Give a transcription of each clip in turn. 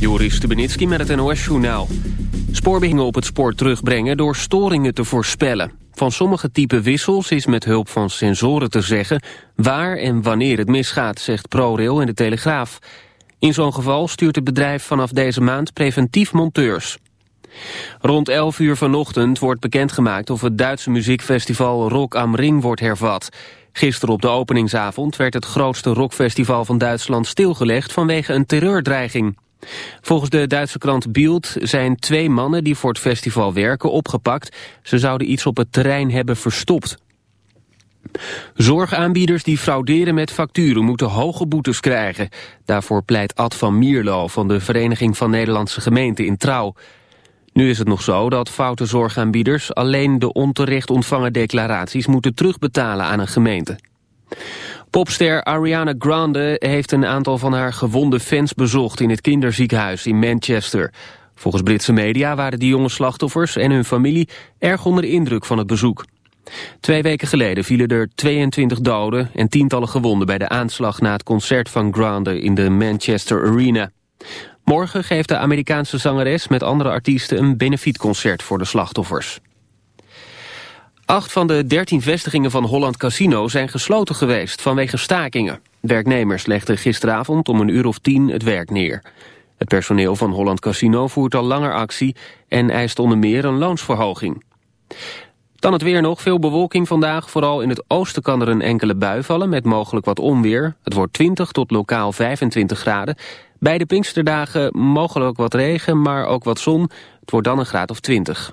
Joris Stubenitski met het NOS-journaal. Spoorbehingen op het spoor terugbrengen door storingen te voorspellen. Van sommige type wissels is met hulp van sensoren te zeggen... waar en wanneer het misgaat, zegt ProRail en de Telegraaf. In zo'n geval stuurt het bedrijf vanaf deze maand preventief monteurs. Rond 11 uur vanochtend wordt bekendgemaakt of het Duitse muziekfestival Rock am Ring wordt hervat. Gisteren op de openingsavond werd het grootste rockfestival van Duitsland stilgelegd vanwege een terreurdreiging. Volgens de Duitse krant Bild zijn twee mannen die voor het festival werken opgepakt. Ze zouden iets op het terrein hebben verstopt. Zorgaanbieders die frauderen met facturen moeten hoge boetes krijgen. Daarvoor pleit Ad van Mierlo van de Vereniging van Nederlandse Gemeenten in Trouw. Nu is het nog zo dat foute zorgaanbieders alleen de onterecht ontvangen declaraties moeten terugbetalen aan een gemeente. Popster Ariana Grande heeft een aantal van haar gewonde fans bezocht in het kinderziekenhuis in Manchester. Volgens Britse media waren die jonge slachtoffers en hun familie erg onder de indruk van het bezoek. Twee weken geleden vielen er 22 doden en tientallen gewonden bij de aanslag na het concert van Grande in de Manchester Arena. Morgen geeft de Amerikaanse zangeres met andere artiesten een benefietconcert voor de slachtoffers. Acht van de dertien vestigingen van Holland Casino zijn gesloten geweest vanwege stakingen. Werknemers legden gisteravond om een uur of tien het werk neer. Het personeel van Holland Casino voert al langer actie en eist onder meer een loonsverhoging. Dan het weer nog, veel bewolking vandaag. Vooral in het oosten kan er een enkele bui vallen met mogelijk wat onweer. Het wordt 20 tot lokaal 25 graden. Bij de Pinksterdagen mogelijk wat regen, maar ook wat zon. Het wordt dan een graad of 20.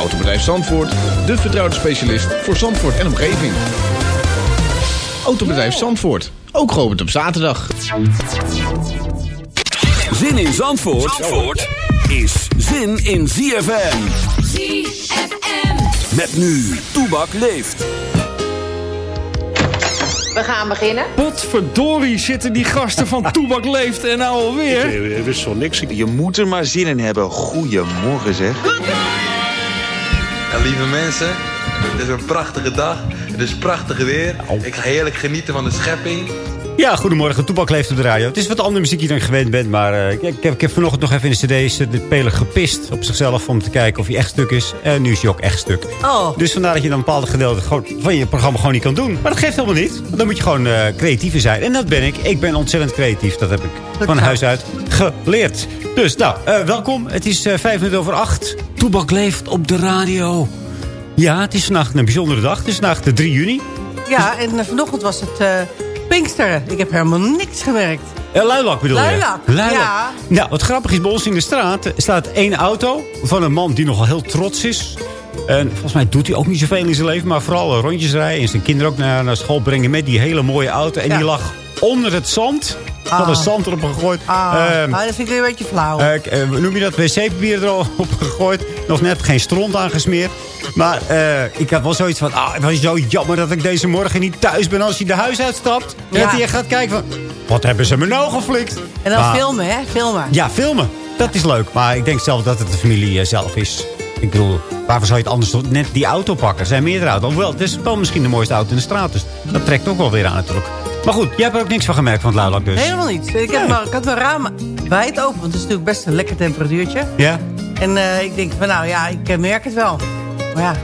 Autobedrijf Zandvoort, de vertrouwde specialist voor Zandvoort en omgeving. Autobedrijf Zandvoort, ook geopend op zaterdag. Zin in Zandvoort, Zandvoort is zin in ZFM. ZFM. Met nu, Toebak leeft. We gaan beginnen. Potverdorie zitten die gasten van Toebak leeft en nou alweer. Ik wist van niks. Je moet er maar zin in hebben. Goedemorgen zeg. Lieve mensen, het is een prachtige dag. Het is prachtig weer. Ik ga heerlijk genieten van de schepping. Ja, goedemorgen. Toepak leeft op de radio. Het is wat andere muziek dan je gewend bent. Maar uh, ik, heb, ik heb vanochtend nog even in de cd's de peler gepist op zichzelf... om te kijken of hij echt stuk is. En nu is hij ook echt stuk. Oh. Dus vandaar dat je dan een bepaalde gedeelte van je programma gewoon niet kan doen. Maar dat geeft helemaal niet. Want dan moet je gewoon uh, creatiever zijn. En dat ben ik. Ik ben ontzettend creatief. Dat heb ik van huis uit geleerd. Dus nou, uh, welkom. Het is vijf minuten over acht. Toebak leeft op de radio. Ja, het is vandaag een bijzondere dag. Het is vandaag de 3 juni. Ja, en vanochtend was het... Pinksteren. Ik heb helemaal niks gewerkt. Ja, luilak bedoel luilak. je? Luilak. Ja. Nou, wat grappig is, bij ons in de straat staat één auto van een man die nogal heel trots is. En volgens mij doet hij ook niet zoveel in zijn leven, maar vooral rondjes rijden en zijn kinderen ook naar, naar school brengen met die hele mooie auto. En ja. die lag onder het zand. Er had Ah. een zand erop gegooid. Ah, ah, dat vind ik weer een beetje flauw. uh, noem je dat? Wc-papier erop gegooid. Nog net geen stront aangesmeerd. Maar uh, ik had wel zoiets van... Ah, het was zo jammer dat ik deze morgen niet thuis ben als hij de huis uitstapt. Ja. dat hij gaat kijken van... wat hebben ze me nou geflikt? En dan Maar- filmen, hè? Filmen. Ja, filmen. Dat is leuk. Maar ik denk zelf dat het de familie eh, zelf is. Ik bedoel, waarvoor zou je het anders doen? net die auto pakken? Er zijn meerdere auto's. Hoewel, het is wel misschien de mooiste auto in de straat. Dus dat trekt ook wel weer aan natuurlijk. Maar goed, jij hebt er ook niks van gemerkt van het luilak dus. Helemaal niet. Ik, heb maar, ik had mijn raam wijd open, want het is natuurlijk best een lekker temperatuurtje. Ja? En eh, ik denk van, nou ja, ik eh, merk het wel. Maar ja,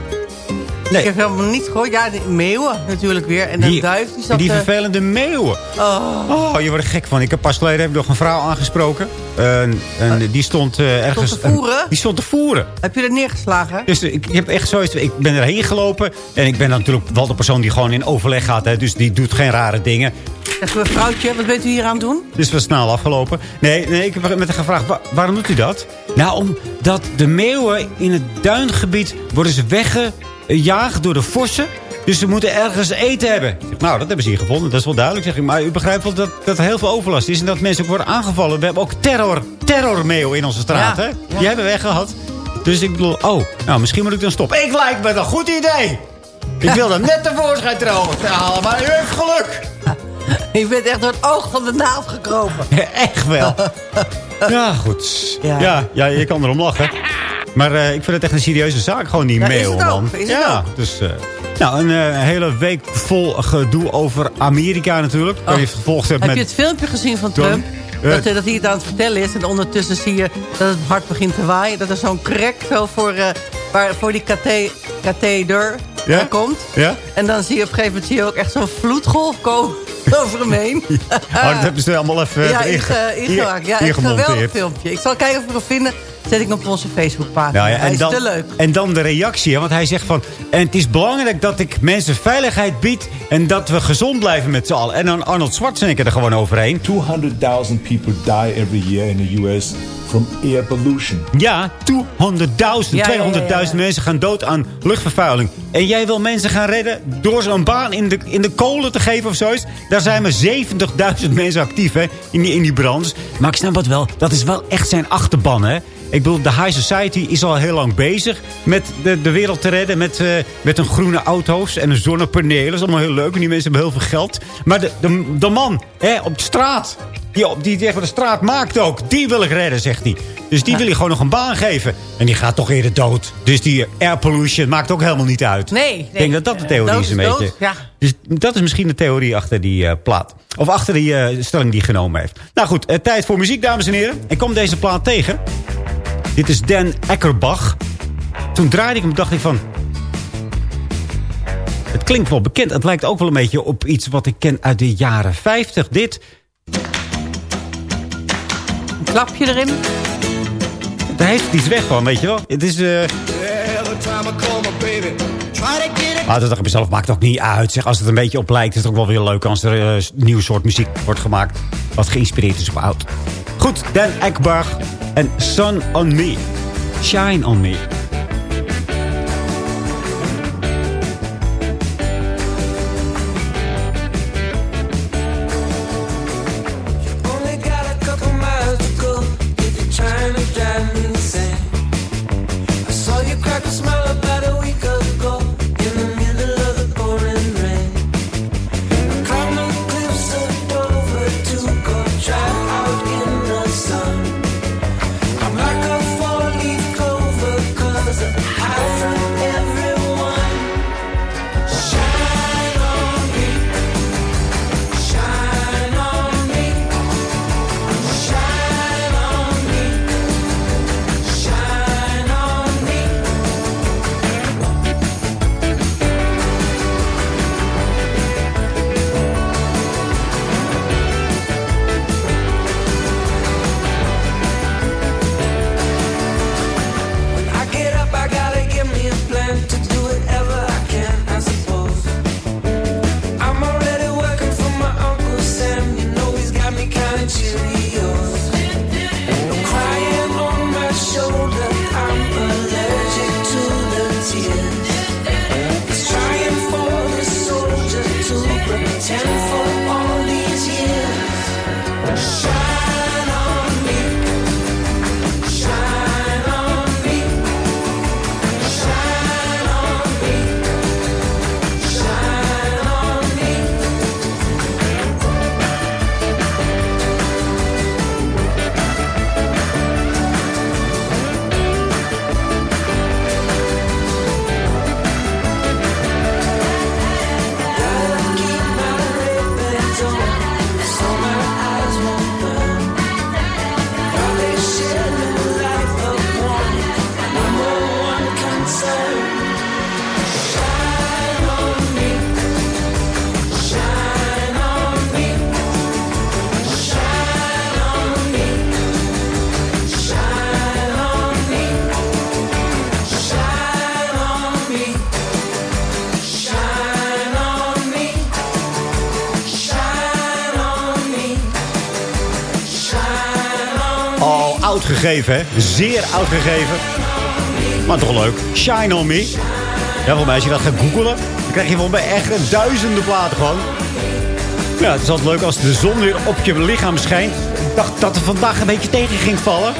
Nee. ik heb helemaal niet gehoord. Ja, de meeuwen natuurlijk weer. En Die- duif die zat... Die eh, vervelende meeuwen. oh, Oh, je wordt er gek van. Ik heb pas geleden heb ik nog een vrouw aangesproken. En, en die stond eh, ergens... te voeren? die stond te voeren. heb je er neergeslagen? Dus ik, ik heb echt zoiets... Ik ben erheen gelopen. En ik ben dan natuurlijk wel de persoon die gewoon in overleg gaat. Hè, dus die doet geen rare dingen. Zegt mevrouwtje, wat bent u hier aan het doen? Dus was snel afgelopen. Nee, nee ik heb met haar gevraagd, "Wa- waarom doet u dat? Nou, omdat de meeuwen in het duingebied worden ze weggejaagd door de vossen. Dus ze moeten ergens eten hebben. Ik nou, dat hebben ze hier gevonden. Dat is wel duidelijk. Zeg ik, maar u begrijpt wel dat, dat er heel veel overlast is. En dat mensen ook worden aangevallen. We hebben ook terror, terrormeeuwen in onze straat. Ja, hè? ja. Die hebben we weggehad. Dus ik bedoel, oh, nou, misschien moet ik dan stoppen. Ik lijkt me een goed idee. Ik wil hem net tevoorschijn trouwen te halen, maar u heeft geluk. Je bent echt door het oog van de naald gekropen. Echt wel. Ja, goed. Ja. Ja, ja, je kan erom lachen. Maar eh, ik vind het echt een serieuze zaak, gewoon die Ja, is mail, man. is het ja, dus... eh, nou, een eh, hele week vol gedoe over Amerika natuurlijk. Je het gevolgd hebt Oh. Heb met... je het filmpje gezien van Trump? Eh. Dat, eh, dat hij het aan het vertellen is. En ondertussen zie je dat het hard begint te waaien. Dat er zo'n crack zo voor, waar, voor die kathe- katheder Ja? komt. Ja? En dan zie je op een gegeven moment zie je ook echt zo'n vloedgolf komen over hem heen. Oh, dat hebben ze allemaal even ja, erin inge, ge- ingemaakt. Ja, een geweldig filmpje. Ik zal kijken of ik hem vind. Zet ik hem op onze Facebookpagina. Nou ja, en, is dan, te leuk. en dan de reactie. hè, Want hij zegt van... En het is belangrijk dat ik mensen veiligheid bied... en dat we gezond blijven met z'n allen. En dan Arnold Schwarzenegger er gewoon overheen. 200.000 people die every year in the US from air pollution. Ja, 200.000, Ja, ja, ja, 200.000 ja. mensen gaan dood aan luchtvervuiling. En jij wil mensen gaan redden door ze een baan in de, in de kolen te geven of zoiets? Daar zijn maar 70.000 mensen actief hè, in, die, in die branche. Maar ik snap het wel, dat is wel echt zijn achterban. Hè? Ik bedoel, de high society is al heel lang bezig met de, de wereld te redden. Met, eh, met een groene auto's en een zonnepanelen. Dat is allemaal heel leuk en die mensen hebben heel veel geld. Maar de, de, de man hè, op de straat, die, op, die echt de straat maakt ook. Die wil ik redden, zegt hij. Dus die wil je gewoon nog een baan geven. En die gaat toch eerder dood. Dus die air pollution maakt ook helemaal niet uit. Nee, nee. Ik denk dat dat de theorie Dood is een beetje. ja. Dus dat is misschien de theorie achter die eh, plaat. Of achter die eh, stelling die hij genomen heeft. Nou goed, eh, tijd voor muziek, dames en heren. Ik kom deze plaat tegen. Dit is Dan Eckerbach. Toen draaide ik hem, dacht ik van... Het klinkt wel bekend. Het lijkt ook wel een beetje op iets wat ik ken uit de jaren 50. Dit, Een klapje erin. daar heeft het iets weg van, weet je wel. Het is... eh Maar dat dacht ik mezelf, maakt ook niet uit. Zeg, als het een beetje op lijkt, is het ook wel weer leuk... als er eh, een nieuw soort muziek wordt gemaakt... wat geïnspireerd is op oud. Goed, Dan Ekbach en Sun on Me. Shine on Me. Gegeven, hè? Zeer oud gegeven. Maar toch leuk. Shine on me. Ja, volgens mij als je dat gaat googelen, dan krijg je volgens mij echt duizenden platen gewoon. Ja, het is altijd leuk als de zon weer op je lichaam schijnt. Ik dacht dat er vandaag een beetje tegen ging vallen.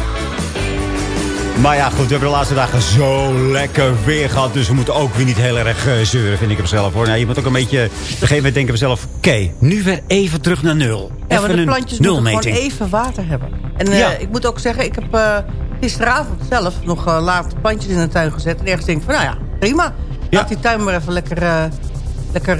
Maar ja, goed, we hebben de laatste dagen zo lekker weer gehad. Dus we moeten ook weer niet heel erg eh, zeuren, vind ik hem zelf. Hoor. Nou, je moet ook een beetje... Op een gegeven moment denken we zelf... Oké, nu weer even terug naar nul. Ja, even de plantjes moeten gewoon nulmeting. even water hebben. En eh, Ja. ik moet ook zeggen, ik heb eh, gisteravond zelf nog eh, laat plantjes in de tuin gezet. En ergens denk ik van, nou ja, prima. Laat die tuin maar even lekker, lekker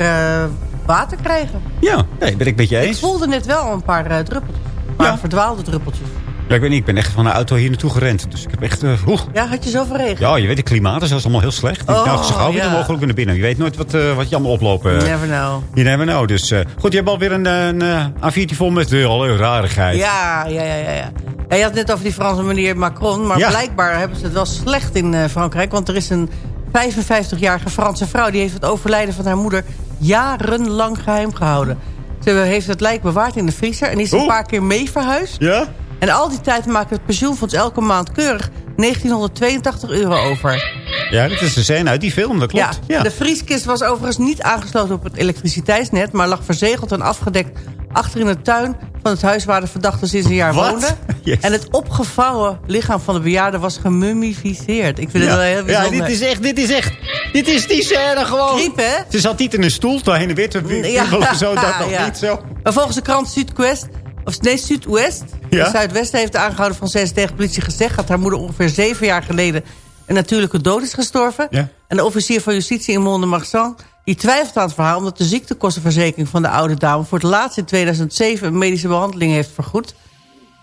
water krijgen. Ja, nee, ben ik met je Ik eens. voelde net wel een paar druppeltjes. Een paar verdwaalde druppeltjes. Ja, ik weet niet, ik ben echt van de auto hier naartoe gerend. Dus ik heb echt... eh, oeh. Ja, had je zoveel regen? Ja, je weet, het klimaat is allemaal heel slecht. Oh, nou, zo gauw ja. mogelijk naar binnen. Je weet nooit wat, eh, wat je allemaal oplopen. You never know. You never know. Dus eh, goed, je hebt alweer een, eh, een eh, A4'tje vol met uh, alle rarigheid. Ja, ja, ja, ja, ja. Ja, Je had het net over die Franse meneer Macron. Maar Ja. blijkbaar hebben ze het wel slecht in eh, Frankrijk. Want er is een 55-jarige Franse vrouw... die heeft het overlijden van haar moeder jarenlang geheim gehouden. Ze heeft het lijk bewaard in de vriezer... en is een Oeh. paar keer mee verhuisd. Ja? En al die tijd maakt het pensioenfonds elke maand keurig 1982 euro over. Ja, dat is de scène uit die film, dat klopt. Ja, de vrieskist was overigens niet aangesloten op het elektriciteitsnet... maar lag verzegeld en afgedekt achter in de tuin van het huis... waar de verdachte sinds een jaar Wat? woonde. Yes. En het opgevouwen lichaam van de bejaarde was gemummificeerd. Ik vind het wel heel ja, bijzonder. dit is echt, dit is echt, dit is die scène gewoon. Griep, hè? Ze zat niet in een stoel, te heen en weer te wiebelen, zo, dat nog ja. niet zo. Maar volgens de krant Zuidwest, of nee, Zuidwest, Ja? de Zuidwest heeft de aangehouden van zes tegen politie gezegd... dat haar moeder ongeveer zeven jaar geleden een natuurlijke dood is gestorven. Ja. En de officier van justitie in Mont-de-Marsan... die twijfelt aan het verhaal omdat de ziektekostenverzekering van de oude dame... voor het laatst in 2007 een medische behandeling heeft vergoed.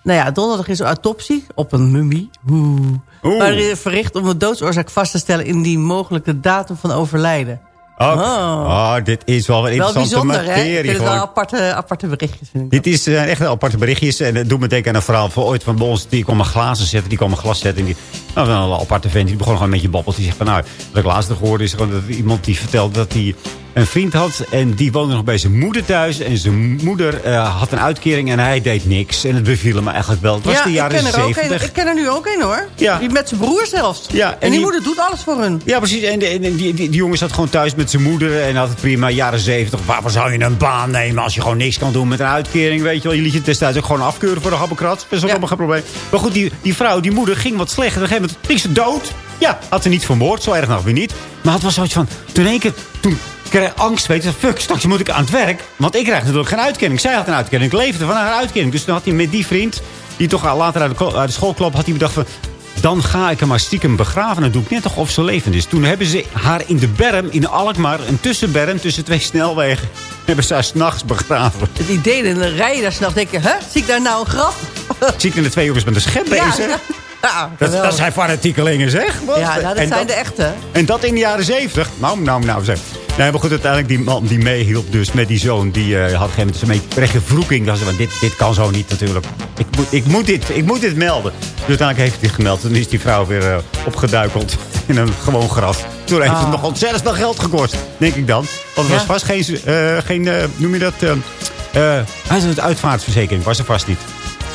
Nou ja, donderdag is een autopsie op een mummie. Oeh. Er is verricht om de doodsoorzaak vast te stellen... in die mogelijke datum van overlijden. Oh, Oh. dit is wel een Wel interessante bijzonder, hè? Ik materie. vind het wel aparte, aparte berichtjes. Vind ik Dit is eh, echt wel aparte berichtjes. En het doet me denken aan een verhaal van ooit van ons. Die kwam een glazen zetten, die kwam een glas zetten. En die, nou, wel een aparte vent. Die begon gewoon een beetje babbelen. Die zegt van nou, wat ik laatst nog hoorde is gewoon dat iemand die vertelde dat hij een vriend had. En die woonde nog bij zijn moeder thuis. En zijn moeder eh, had een uitkering en hij deed niks. En het beviel hem eigenlijk wel. Het was de jaren ik ken, er ook een, ik ken er nu ook een hoor. Ja. Die met zijn broer zelfs. Ja, en, en die, die- moeder doet alles voor hun. Ja, precies. En, de- en die, die, die jongen zat gewoon thuis met zijn moeder. En had het prima. Jaren zeventig. Waarvoor zou je een baan nemen als je gewoon niks kan doen met een uitkering? Weet je wel. Je liet je destijds ook gewoon afkeuren voor de habbekrat. Dat is Ja. allemaal geen probleem. Maar goed, die, die vrouw, die moeder, ging wat slecht. En op een gegeven moment ze dood. Ja, had ze niet vermoord. Zo erg nog weer niet. Maar het was zoiets van... Toen één keer... Toen ik angst, weet je. Fuck, straks moet ik aan het werk. Want ik krijg natuurlijk geen uitkering. Zij had een uitkering. Ik leefde van haar uitkering. Dus toen had hij met die vriend... Die toch al later uit de, uit de school klop, had hij bedacht van... Dan ga ik hem maar stiekem begraven. En dan doe ik net toch of ze levend is. Toen hebben ze haar in de berm, in Alkmaar, een tussenberm tussen twee snelwegen, hebben ze haar s'nachts begraven. Het idee, en dan rij daar s'nachts denk je, hè, zie ik daar nou een graf? Zie ik in de twee jongens met een schep bezig. ja. Ja, Dat, zijn fanatiekelingen, zeg. Ja, nou, dat En zijn de echte. En dat in de jaren zeventig. Nou, nou, nou, zeg. Nee, maar goed, uiteindelijk die man die meehielp dus met die zoon... die eh, had op een een beetje vervloeking. Dat ze van, dit, dit kan zo niet natuurlijk. Ik moet, ik, moet dit, ik moet dit melden. Dus uiteindelijk heeft hij het gemeld. Toen is die vrouw weer eh, opgeduikeld in een gewoon graf. Toen heeft het Ah. nog ontzettend veel geld gekost, denk ik dan. Want het was vast geen, eh, geen noem je dat... eh eh, hij is het uitvaartverzekering, was er vast niet.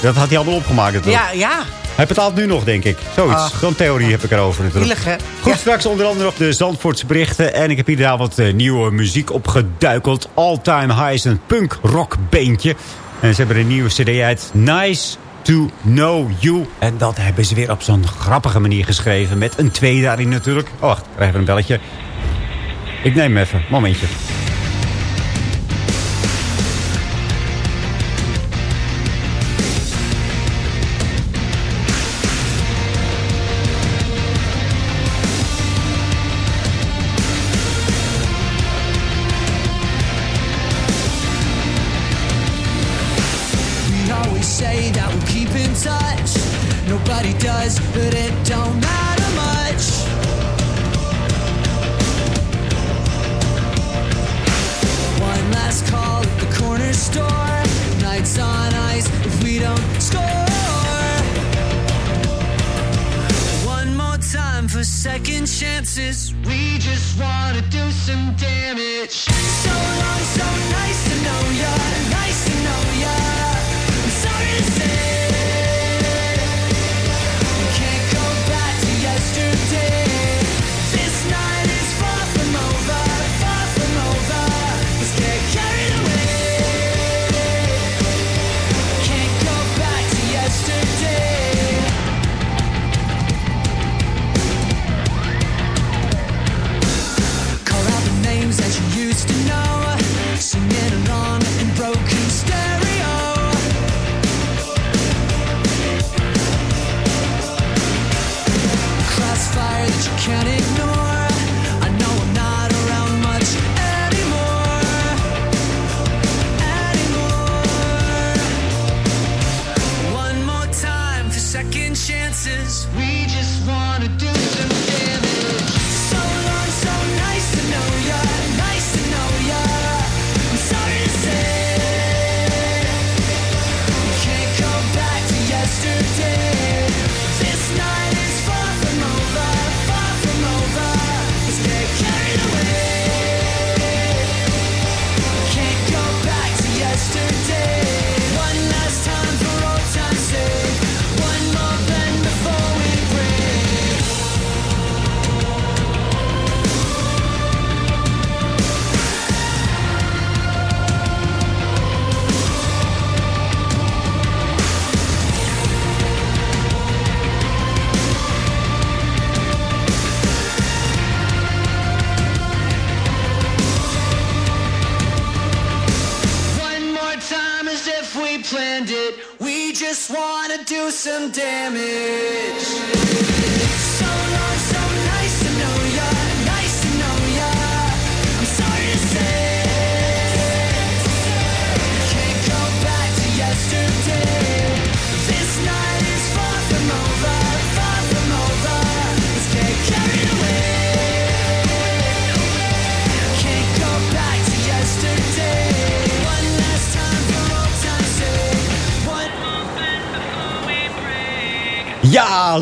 Dat had hij allemaal opgemaakt. Ja, ja. Hij betaalt nu nog, denk ik. Zoiets. Zo'n theorie heb ik erover natuurlijk. Hè? Goed, Ja. straks onder andere nog de Zandvoortse berichten. En ik heb hier wat eh, nieuwe muziek opgeduikeld. All Time High is een punk rock beentje. En ze hebben een nieuwe cd uit. Nice to know you. En dat hebben ze weer op zo'n grappige manier geschreven. Met een twee daarin natuurlijk. Oh, wacht, ik krijg even een belletje. Ik neem hem even. Momentje.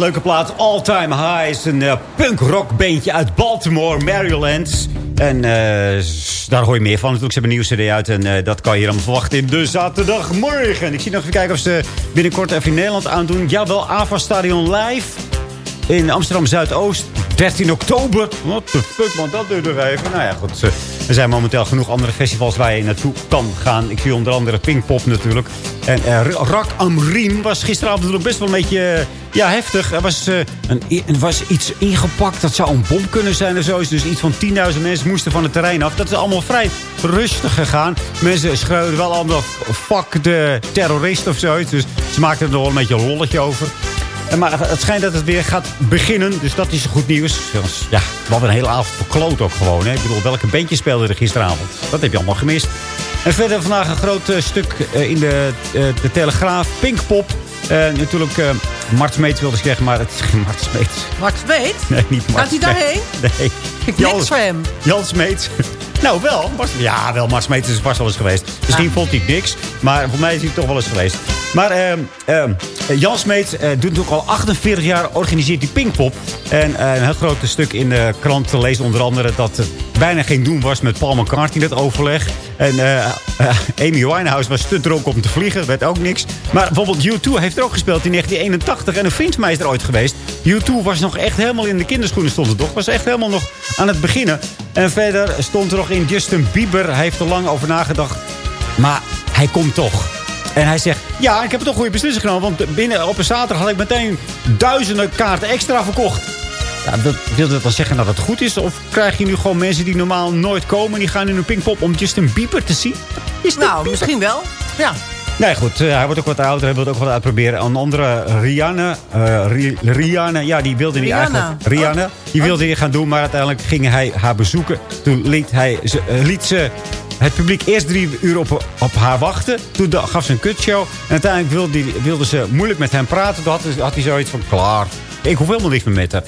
Leuke plaat. All Time High is een uh, punk-rock bandje uit Baltimore, Maryland. En eh, daar hoor je meer van. Natuurlijk, ze hebben een nieuwe cd uit. En eh, dat kan je dan verwachten in de zaterdagmorgen. Ik zie nog even kijken of ze binnenkort even in Nederland aandoen. Jawel, Ava Stadion Live. In Amsterdam Zuidoost. 13 oktober. What the fuck, man, dat duurt nog even. Nou ja, goed. Er zijn momenteel genoeg andere festivals waar je naartoe kan gaan. Ik zie onder andere Pinkpop natuurlijk. En eh, Rak Amrim was gisteravond natuurlijk best wel een beetje eh, ja, heftig. Er was, eh, een, was iets ingepakt. Dat zou een bom kunnen zijn of zo. Dus iets van 10.000 mensen moesten van het terrein af. Dat is allemaal vrij rustig gegaan. Mensen schreeuwden wel allemaal fuck de terrorist of zoiets. Dus ze maakten er nog wel een beetje een lolletje over. En Maar het schijnt dat het weer gaat beginnen. Dus dat is goed nieuws. Ja, we hadden een hele avond verkloot ook gewoon. Hè. Ik bedoel, welke bandje speelde er gisteravond? Dat heb je allemaal gemist. En verder vandaag een groot eh, stuk eh, in de, eh, de Telegraaf. Pinkpop. Eh, natuurlijk, eh Mart Smeets wilde ik zeggen, maar het is geen Mart Smeets. Mart Smeet? Nee, niet Mart Gaat hij daarheen? Nee. Ik niks voor hem. Jan Smeets. Nou, wel. Mart- ja, wel. Mart Smeets is vast wel eens geweest. Misschien vond hij niks. Maar voor mij is hij toch wel eens geweest. Maar ehm, ehm, Jan Smeets eh, doet ook al 48 jaar, organiseert die Pinkpop. En eh, een heel groot stuk in de krant te lezen. Onder andere dat er bijna geen doen was met Paul McCartney, dat overleg. En eh, Amy Winehouse was te dronken om te vliegen. werd ook niks. Maar bijvoorbeeld U2 heeft er ook gespeeld in 1981. En een vriend mij is er ooit geweest. U2 was nog echt helemaal in de kinderschoenen stond het toch. Was echt helemaal nog aan het beginnen. En verder stond er nog in Justin Bieber. Hij heeft er lang over nagedacht. Maar hij komt toch. En hij zegt, ja, ik heb toch een goede beslissing genomen. Want binnen op een zaterdag had ik meteen duizenden kaarten extra verkocht. Ja, dat, wil dat dan zeggen dat het goed is? Of krijg je nu gewoon mensen die normaal nooit komen... die gaan in een Pinkpop om Justin Bieber te zien? Justin Nou, Bieber. misschien wel. Ja. Nee, goed. eh, hij wordt ook wat ouder. Hij wil ook wat uitproberen. Een andere, Rihanna. eh, Ri- Rihanna, ja, die wilde niet eigenlijk... Rihanna. Die wilde hij gaan doen, maar uiteindelijk ging hij haar bezoeken. Toen liet, hij, ze, eh, liet ze het publiek eerst drie uur op, op haar wachten. Toen gaf ze een kutshow. En uiteindelijk wilde, die- wilde ze moeilijk met hem praten. Toen had, had hij zoiets van, klaar. Ik hoef helemaal niks meer met haar.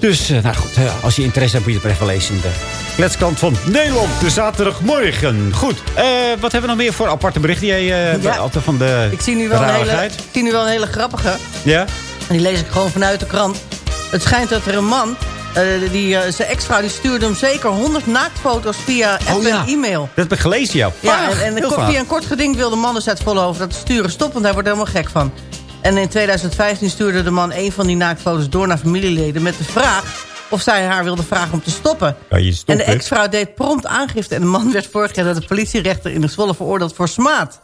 Dus, eh, nou goed, eh, als je interesse hebt, moet je het even lezen de kletskant van Nederland. De zaterdagmorgen. Goed, eh, wat hebben we nog meer voor aparte berichten? Jij eh, Ja. van de Ik zie nu wel een hele, ik zie nu wel een hele grappige. Ja? En die lees ik gewoon vanuit de krant. Het schijnt dat er een man, eh, die, eh, zijn ex-vrouw, die stuurde hem zeker 100 naaktfoto's via app Oh ja. en e-mail. Dat heb ik gelezen, ja. Ja, en, via een kort geding wil de man dus uit Vollenhoven dat sturen stoppen, want hij wordt er helemaal gek van. En in 2015 stuurde de man een van die naaktfoto's door naar familieleden met de vraag of zij haar wilde vragen om te stoppen. Ja, je stopt en de ex-vrouw deed prompt aangifte en de man werd vorig jaar door de politierechter in de Zwolle veroordeeld voor smaad.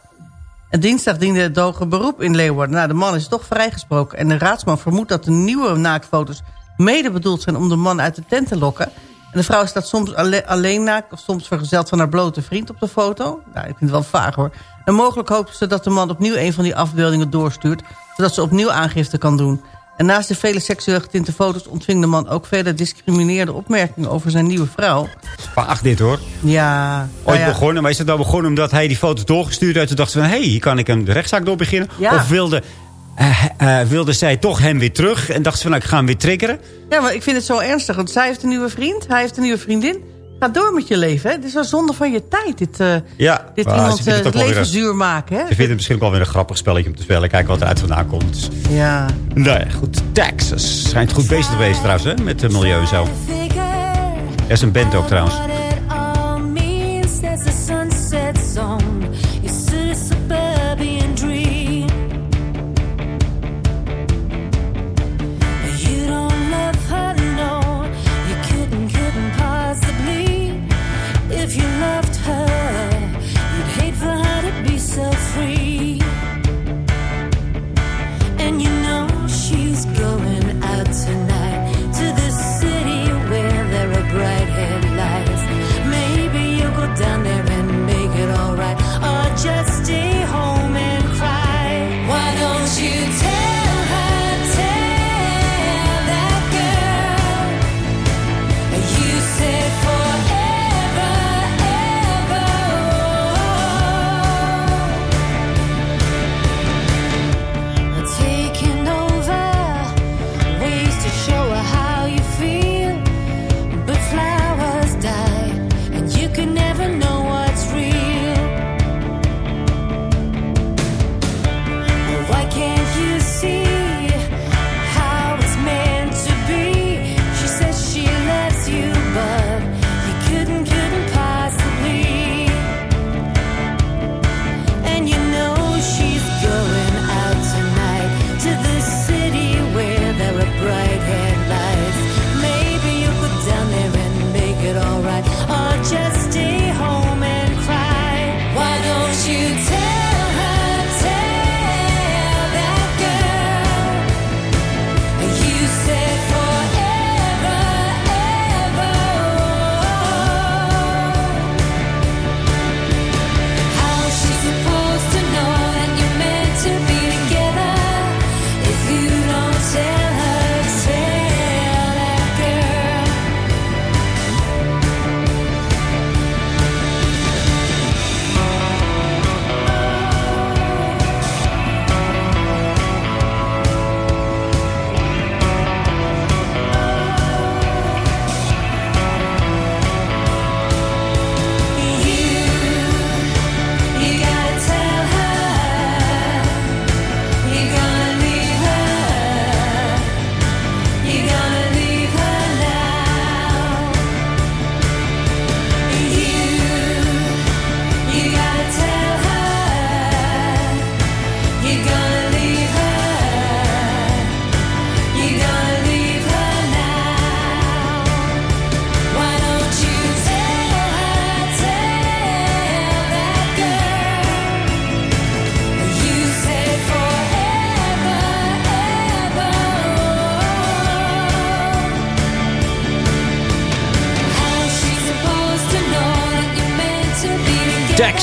En dinsdag diende het doge beroep in Leeuwarden. Nou, de man is toch vrijgesproken. En de raadsman vermoedt dat de nieuwe naaktfoto's mede bedoeld zijn om de man uit de tent te lokken. En de vrouw staat soms alle- alleen naakt of soms vergezeld van haar blote vriend op de foto. Nou, ik vind het wel vaag hoor. En mogelijk hoopt ze dat de man opnieuw een van die afbeeldingen doorstuurt... zodat ze opnieuw aangifte kan doen. En naast de vele seksueel getinte foto's ontving de man ook verder discrimineerde opmerkingen over zijn nieuwe vrouw. Vaag dit, hoor. Ja, Ooit nou ja. begonnen, maar is het nou begonnen omdat hij die foto's doorgestuurd had? Toen dachten ze van, hé, hier kan ik een rechtszaak door beginnen. Ja. Of wilde eh, eh, wilde zij toch hem weer terug. En dacht ze van, nou, ik ga hem weer triggeren. Ja, maar ik vind het zo ernstig. Want zij heeft een nieuwe vriend. Hij heeft een nieuwe vriendin. Ga door met je leven. Hè? Het is wel zonde van je tijd. Dit, eh, Ja, dit ze iemand het leven een- zuur maken. Hè? Ze vindt het misschien ook wel weer een grappig spelletje om te spelen. Kijken wat eruit vandaan komt. Ja. nou ja, goed. Texas. Schijnt goed bezig te wezen trouwens, hè, met het milieu en zo. Er is een band ook trouwens. You tell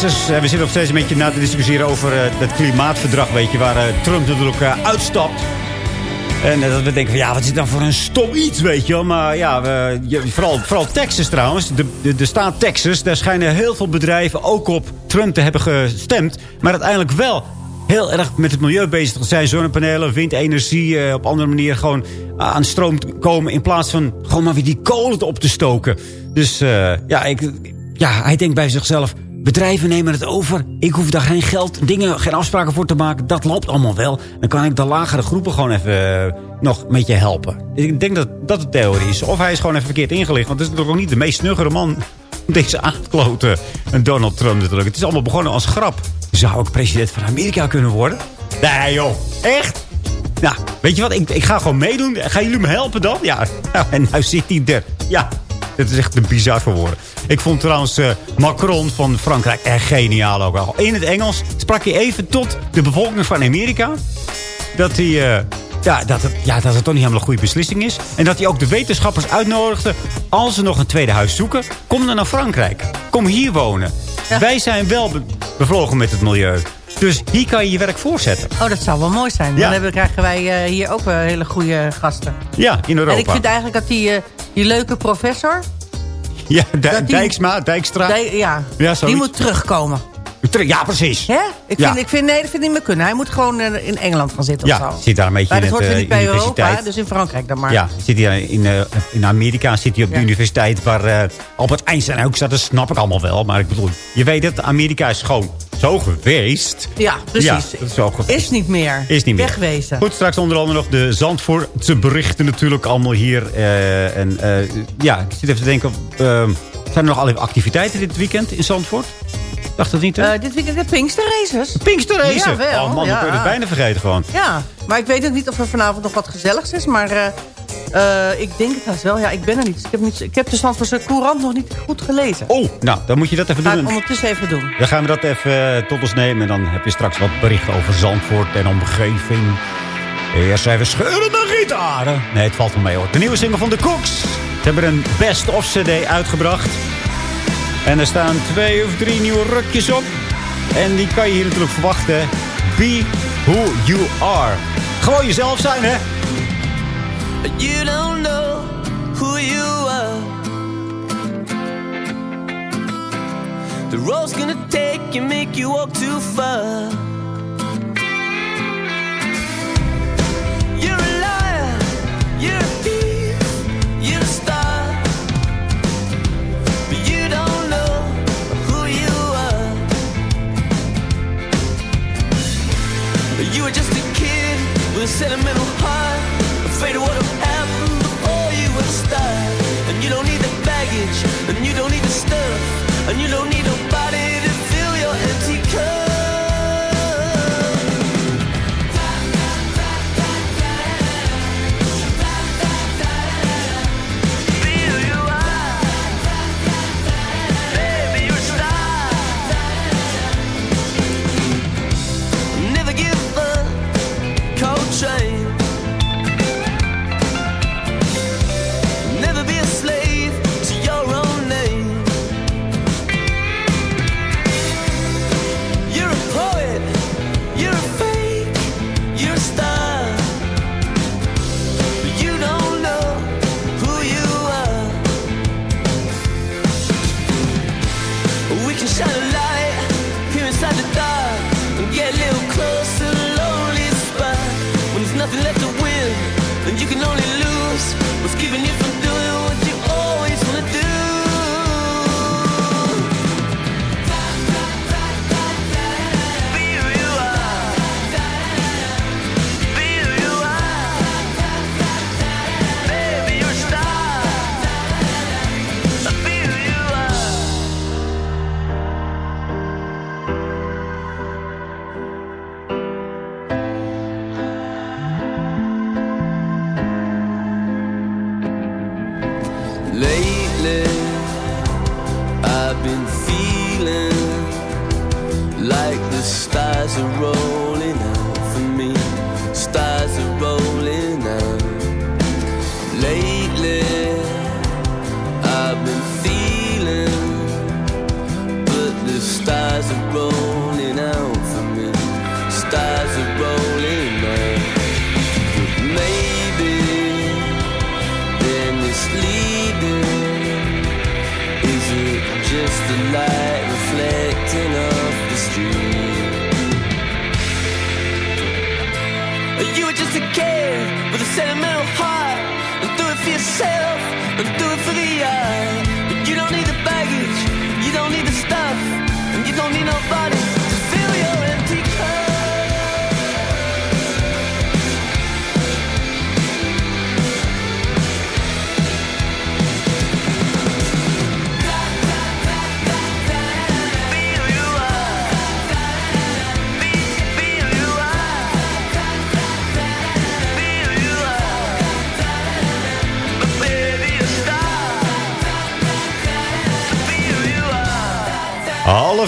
Eh, we zitten nog steeds een beetje na te discussiëren over eh, het klimaatverdrag, weet je, waar eh, Trump natuurlijk eh, uitstapt. En eh, dat we denken van, ja, wat is dan voor een stom iets, weet je wel. Maar ja, we- vooral, vooral Texas trouwens, de, de, staat Texas... daar schijnen heel veel bedrijven ook op Trump te hebben gestemd. Maar uiteindelijk wel heel erg met het milieu bezig te zijn. Zonnepanelen, windenergie, eh, op andere manier gewoon aan stroom komen... in plaats van gewoon maar weer die kolen op te stoken. Dus eh, ja, ik, ja, hij denkt bij zichzelf... Bedrijven nemen het over. Ik hoef daar geen geld, dingen, geen afspraken voor te maken. Dat loopt allemaal wel. Dan kan ik de lagere groepen gewoon even eh, nog met je helpen. Ik denk dat dat de theorie is. Of hij is gewoon even verkeerd ingelicht. Want het is natuurlijk ook niet de meest snuggere man. Deze aankloten. En Donald Trump natuurlijk. Het is allemaal begonnen als grap. Zou ik president van Amerika kunnen worden? Nee joh, echt? Nou, weet je wat? Ik, ik ga gewoon meedoen. Gaan jullie me helpen dan? Ja, nou, en nu zit hij er. Ja, dit is echt een bizar voor woorden. Ik vond trouwens eh, Macron van Frankrijk echt geniaal ook al. In het Engels sprak hij even tot de bevolking van Amerika. Dat hij... eh, ja, dat het, ja, dat het toch niet helemaal een goede beslissing is. En dat hij ook de wetenschappers uitnodigde... als ze nog een tweede huis zoeken, kom dan naar Frankrijk. Kom hier wonen. Wij zijn wel be- bevlogen met het milieu. Dus hier kan je je werk voorzetten. Oh, dat zou wel mooi zijn. Ja. Dan hebben, krijgen wij eh, hier ook wel hele goede gasten. Ja, in Europa. En ik vind eigenlijk dat die, die leuke professor... Ja, Dijksma, Dijkstra. die- ja, Ja, die moet terugkomen. Utrecht, Ja, precies. Hè? Ik, Ja. vind, ik vind, nee, dat vind ik niet meer kunnen. Hij moet gewoon eh, in Engeland gaan zitten Ja, of zo. zit daar een beetje Maar in dat het, hoort eh, niet bij Europa, universiteit. dus in Frankrijk dan maar. Ja, zit hij in, eh, in Amerika zit hij op de Ja. universiteit waar eh, Albert Einstein ook zat. Dat snap ik allemaal wel. Maar ik bedoel, je weet het, Amerika is gewoon zo geweest. Ja, precies. Ja, is zo geweest. Is niet meer. Is niet meer. Wegwezen. Goed, straks onder andere nog de Zandvoortse berichten natuurlijk allemaal hier. en ja, ik zit even te denken, zijn er nog alle activiteiten dit weekend in Zandvoort? Dacht dat niet, hè? Eh, dit weekend de Pinkster Races. Pinkster Races? Ja, wel. oh man, dan kun je het bijna vergeten gewoon. Ja, maar ik weet ook niet of er vanavond nog wat gezelligs is. Maar eh, eh, ik denk het haast wel. Ja, ik ben er niet. Ik heb, niet, ik heb de Zandvoortse Courant nog niet goed gelezen. Oh, nou, dan moet je dat even Ga ik doen. ondertussen even doen. Dan gaan we dat even tot ons nemen. En dan heb je straks wat berichten over Zandvoort en omgeving. Eerst even scheuren de gitaren. Nee, het valt wel mee hoor. De nieuwe single van de Cooks. Ze hebben een best-of cd uitgebracht. En er staan twee of drie nieuwe rukjes op. En die kan je hier natuurlijk verwachten. Be who you are. Gewoon jezelf zijn, hè? You don't know who you are. The road's gonna take you, make you walk too far. You're a sentimental heart, afraid of what'll happen before you start. And you don't need the baggage, and you don't need the stuff, and you don't need nobody light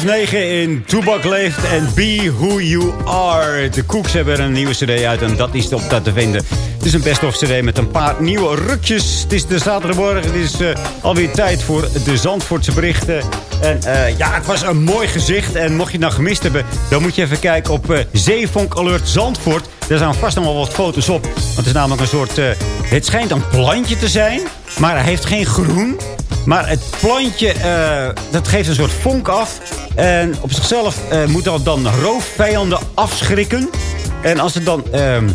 9 in Toebak leeft en Be Who You Are. De Cooks hebben er een nieuwe cd uit en dat is op dat te vinden. Het is een best-of cd met een paar nieuwe rukjes. Het is de zaterdagmorgen, het is eh, alweer tijd voor de Zandvoortse berichten. En eh, ja, het was een mooi gezicht en mocht je het nou gemist hebben... dan moet je even kijken op uh, Zeevonk Alert Zandvoort. Daar staan vast nog wel wat foto's op. Want het is namelijk een soort... het schijnt een plantje te zijn, maar hij heeft geen groen... Maar het plantje, eh, dat geeft een soort vonk af. En op zichzelf eh, moet dat dan roofvijanden afschrikken. En als het dan ehm,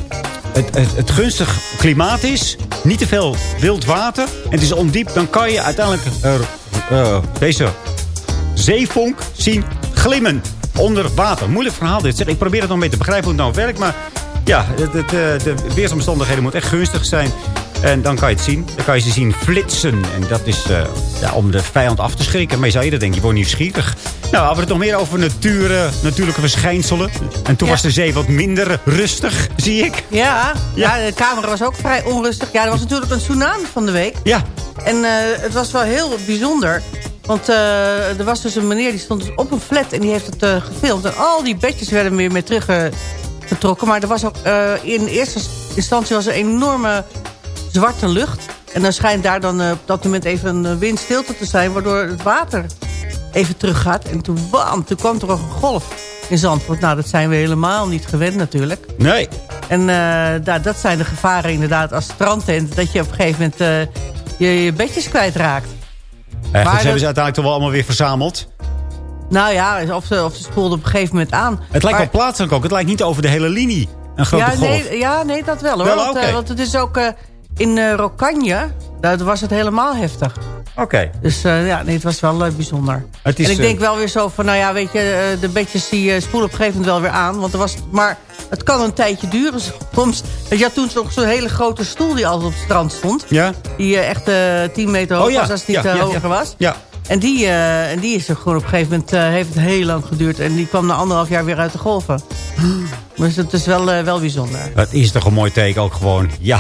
het, het, gunstig klimaat is, niet te veel wild water... en het is ondiep, dan kan je uiteindelijk eh, deze zeevonk zien glimmen onder water. Moeilijk verhaal dit. Zeg, ik probeer het nog beetje te begrijpen hoe het nou werkt. Maar ja, het, eh, de weersomstandigheden moeten echt gunstig zijn. En dan kan je het zien. Dan kan je ze zien flitsen. En dat is eh, ja, om de vijand af te schrikken. Maar je zou eerder denken, je wordt nieuwsgierig. Nou, hadden we het nog meer over natuur, natuurlijke verschijnselen. En toen Ja. was de zee wat minder rustig, zie ik. Ja, ja. de camera was ook vrij onrustig. Ja, er was natuurlijk een tsunami van de week. Ja. En eh, het was wel heel bijzonder. Want eh, er was dus een meneer die stond dus op een flat en die heeft het gefilmd. En al die bedjes werden weer mee teruggetrokken. maar er was ook in eerste instantie was er enorme zwarte lucht. En dan schijnt daar dan eh, op dat moment even een eh, windstilte te zijn... waardoor het water even teruggaat. En toen, bam, toen kwam er een golf in Zandvoort. Nou, dat zijn we helemaal niet gewend natuurlijk. Nee. En daar, dat zijn de gevaren inderdaad als strandtent. Dat je op een gegeven moment je, je bedjes kwijtraakt. Goed, Maar ze hebben ze uiteindelijk toch wel allemaal weer verzameld. Nou ja, of ze, of ze spoelden op een gegeven moment aan. Het lijkt Maar- wel plaatselijk ook. Het lijkt niet over de hele linie. Een grote ja, golf. nee, ja, nee, dat wel hoor. Wel, want, want het is ook in eh Rokanje, daar was het helemaal heftig. Oké. Dus eh, ja, nee, het was wel eh, bijzonder. Het is, en ik denk wel weer zo van, nou ja, weet je, de bedjes die spoelen op een gegeven moment wel weer aan. Want er was, maar het kan een tijdje duren soms. Je had toen nog zo'n hele grote stoel die altijd op het strand stond. Ja? Die echt eh 10 meter hoog Oh ja, was als het niet ja, ja, hoger was. Ja. En die, en die is er gewoon op een gegeven moment, heeft het heel lang geduurd. En die kwam na anderhalf jaar weer uit de golven. Dus het is wel, wel bijzonder. Dat is toch een mooi teken ook gewoon. Ja.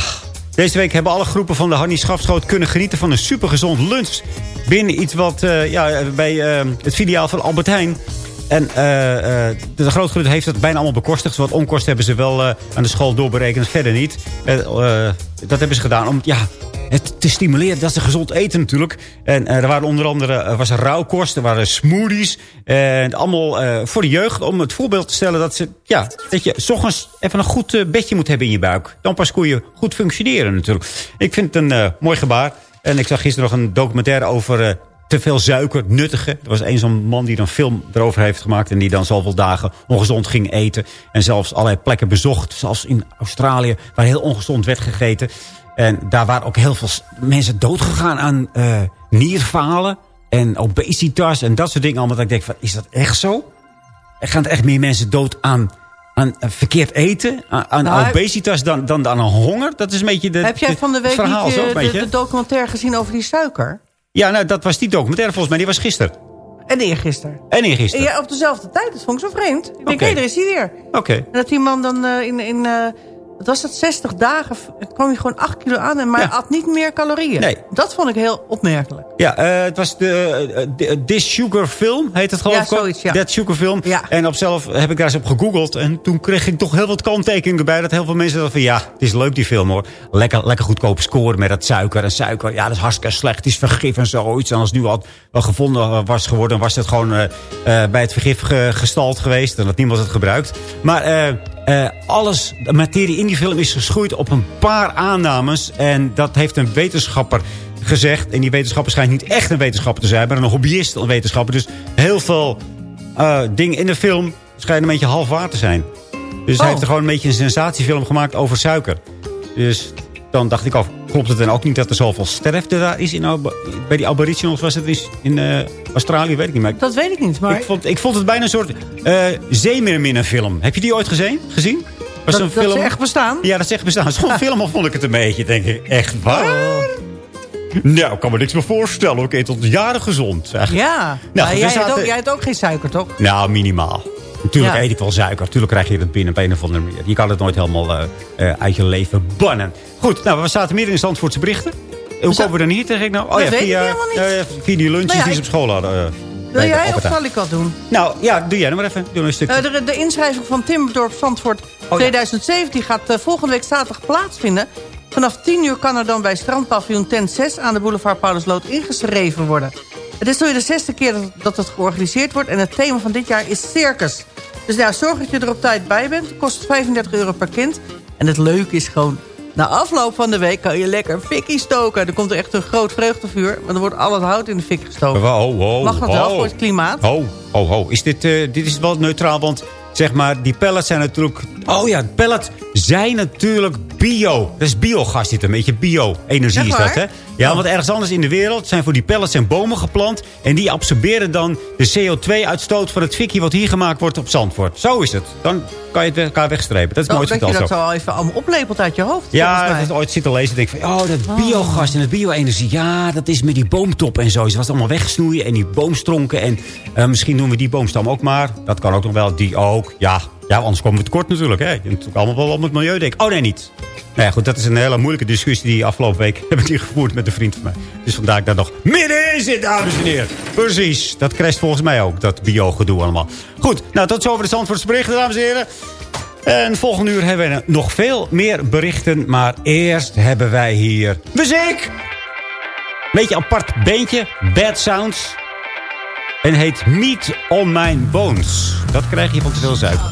Deze week hebben alle groepen van de Hannie Schafschoot kunnen genieten van een supergezond lunch. Binnen iets wat eh, ja, bij eh, het filiaal van Albert Heijn. En eh, de, de heeft het bijna allemaal bekostigd. Wat onkosten hebben ze wel aan de school doorberekend. Verder niet. Dat hebben ze gedaan om ja, het te stimuleren. Dat ze gezond eten natuurlijk. En eh, er waren onder andere er was er rauwkost. Er waren smoothies. En allemaal eh, voor de jeugd. Om het voorbeeld te stellen dat, ze, ja, dat je s ochtends even een goed eh, bedje moet hebben in je buik. Dan pas kun je goed functioneren natuurlijk. Ik vind het een eh, mooi gebaar. En ik zag gisteren nog een documentaire over... eh, te veel suiker, nuttige. Er was een zo'n man die een film erover heeft gemaakt... en die dan zoveel dagen ongezond ging eten. En zelfs allerlei plekken bezocht. Zoals in Australië, waar heel ongezond werd gegeten. En daar waren ook heel veel mensen doodgegaan aan eh, nierfalen... en obesitas en dat soort dingen allemaal. Dat ik denk, van, is dat echt zo? Er gaan er echt meer mensen dood aan, aan verkeerd eten... aan, aan Nou, obesitas dan, dan aan een honger? Dat is een beetje de, Heb jij van de week verhaal niet zo, eh, de, documentaire gezien over die suiker? Ja, nou, dat was die documentaire volgens mij. Die was gisteren. En eergisteren. En eergisteren. Ja, op dezelfde tijd. Dat vond ik zo vreemd. Ik denk, hé, daar is hij weer. Oké. En dat die man dan eh, in, in wat was dat, 60 dagen, kwam hij gewoon 8 kilo aan, en maar at niet meer calorieën. Nee. Dat vond ik heel opmerkelijk. Ja, eh, het was de de- This Sugar Film, heet het geloof Ja, ik zoiets, ja. That Sugar Film. Ja. En op zelf heb ik daar eens op gegoogeld. En toen kreeg ik toch heel wat kanttekeningen erbij. Dat heel veel mensen dachten van, ja, het is leuk die film hoor. Lekker, lekker goedkoop scoren met dat suiker. En suiker, ja, dat is hartstikke slecht. Het is vergif en zoiets. En als het nu al wel gevonden was geworden, was het gewoon eh, bij het vergif ge- gestald geweest. En dat niemand het gebruikt. Maar eh, alles, de materie in die film is geschoeid op een paar aannames. En dat heeft een wetenschapper gezegd. En die wetenschapper schijnt niet echt een wetenschapper te zijn, maar een hobbyist, een wetenschapper. Dus heel veel eh, dingen in de film schijnen een beetje half waar te zijn. Dus hij Oh. heeft er gewoon een beetje een sensatiefilm gemaakt over suiker. Dus dan dacht ik af, klopt het dan ook niet dat er zoveel sterfte daar is? In, Alba- bij die aboriginals was het is in eh, Australië, weet ik niet. Maar ik, Dat weet ik niet, maar ik, vond, ik vond het bijna een soort uh, zeemeerminnen-film. Heb je die ooit gezien? gezien? Was dat, een film... dat ze echt bestaan? Ja, dat zegt bestaan. Zo'n film vond ik het een beetje, denk ik. Echt waar? Nou, ik kan me niks meer voorstellen. Oké, tot jaren gezond. Eigenlijk. Ja, Nou, goed, jij, we hebt zaten- ook, jij hebt ook geen suiker, toch? Nou, minimaal. Natuurlijk Ja. eet ik wel suiker. Natuurlijk krijg je het binnen op een of andere manier. Je kan het nooit helemaal eh, eh, uit je leven bannen. Goed, nou, we zaten midden in Zandvoortse berichten. Hoe komen we er niet tegen? Nou, oh Dat ja, via, helemaal niet. via die lunches Nou ja, die ze op school hadden. eh, Wil jij of zal ik dat doen? Nou, ja, doe jij nou maar even. Doe een stukje. Eh, de, de inschrijving van Timmerdorp Zandvoort Oh, 2017 gaat volgende week zaterdag plaatsvinden. Vanaf 10 uur kan er dan bij strandpaviljoen tent 6 aan de boulevard Paulusloot ingeschreven worden. Het is alweer de zesde keer dat, dat het georganiseerd wordt en het thema van dit jaar is circus. Dus nou, zorg dat je er op tijd bij bent. Het kost 35 euro per kind. En het leuke is gewoon, Na afloop van de week kan je lekker fikkie stoken. Er komt er echt een groot vreugdevuur. Want er wordt al het hout in de fik gestoken. Mag dat wel voor het klimaat? Oh, oh, oh. Is dit, eh, dit is wel neutraal, want zeg maar, die pellets zijn natuurlijk... Oh ja, pellets zijn natuurlijk bio. Dat is biogas dit, een beetje bio-energie is dat, hè? Ja, want ergens anders in de wereld zijn voor die pellets en bomen geplant. En die absorberen dan de CO2-uitstoot van het fikkie wat hier gemaakt wordt op Zandvoort. Zo is het. Dan kan je het elkaar wegstrepen. Dat is Zo, nooit dat je verteld dat zo. zo even allemaal oplepelt uit je hoofd. Ja, dat ooit zitten lezen. denk ik van, oh, dat biogas en dat bio-energie. Ja, dat is met die boomtop en zo. Ze was allemaal weggesnoeien en die boomstronken. En eh, misschien doen we die boomstam ook maar. Dat kan ook nog wel, die ook. Ja, ja anders komen we tekort natuurlijk. Hè. Je moet natuurlijk allemaal wel om het milieu denken. Oh, nee, niet. Nou ja, goed, dat is een hele moeilijke discussie die afgelopen week heb ik die gevoerd met een vriend van mij. Dus vandaar ik daar nog middenin zit, dames en heren. Precies, dat crasht volgens mij ook, dat bio-gedoe allemaal. Goed, nou tot zover de Zandvoortse berichten, dames en heren. En volgende uur hebben we nog veel meer berichten. Maar eerst hebben wij hier muziek. Beetje apart beentje. Bad Sounds. En heet Meat on My Bones. Dat krijg je van te veel suiker.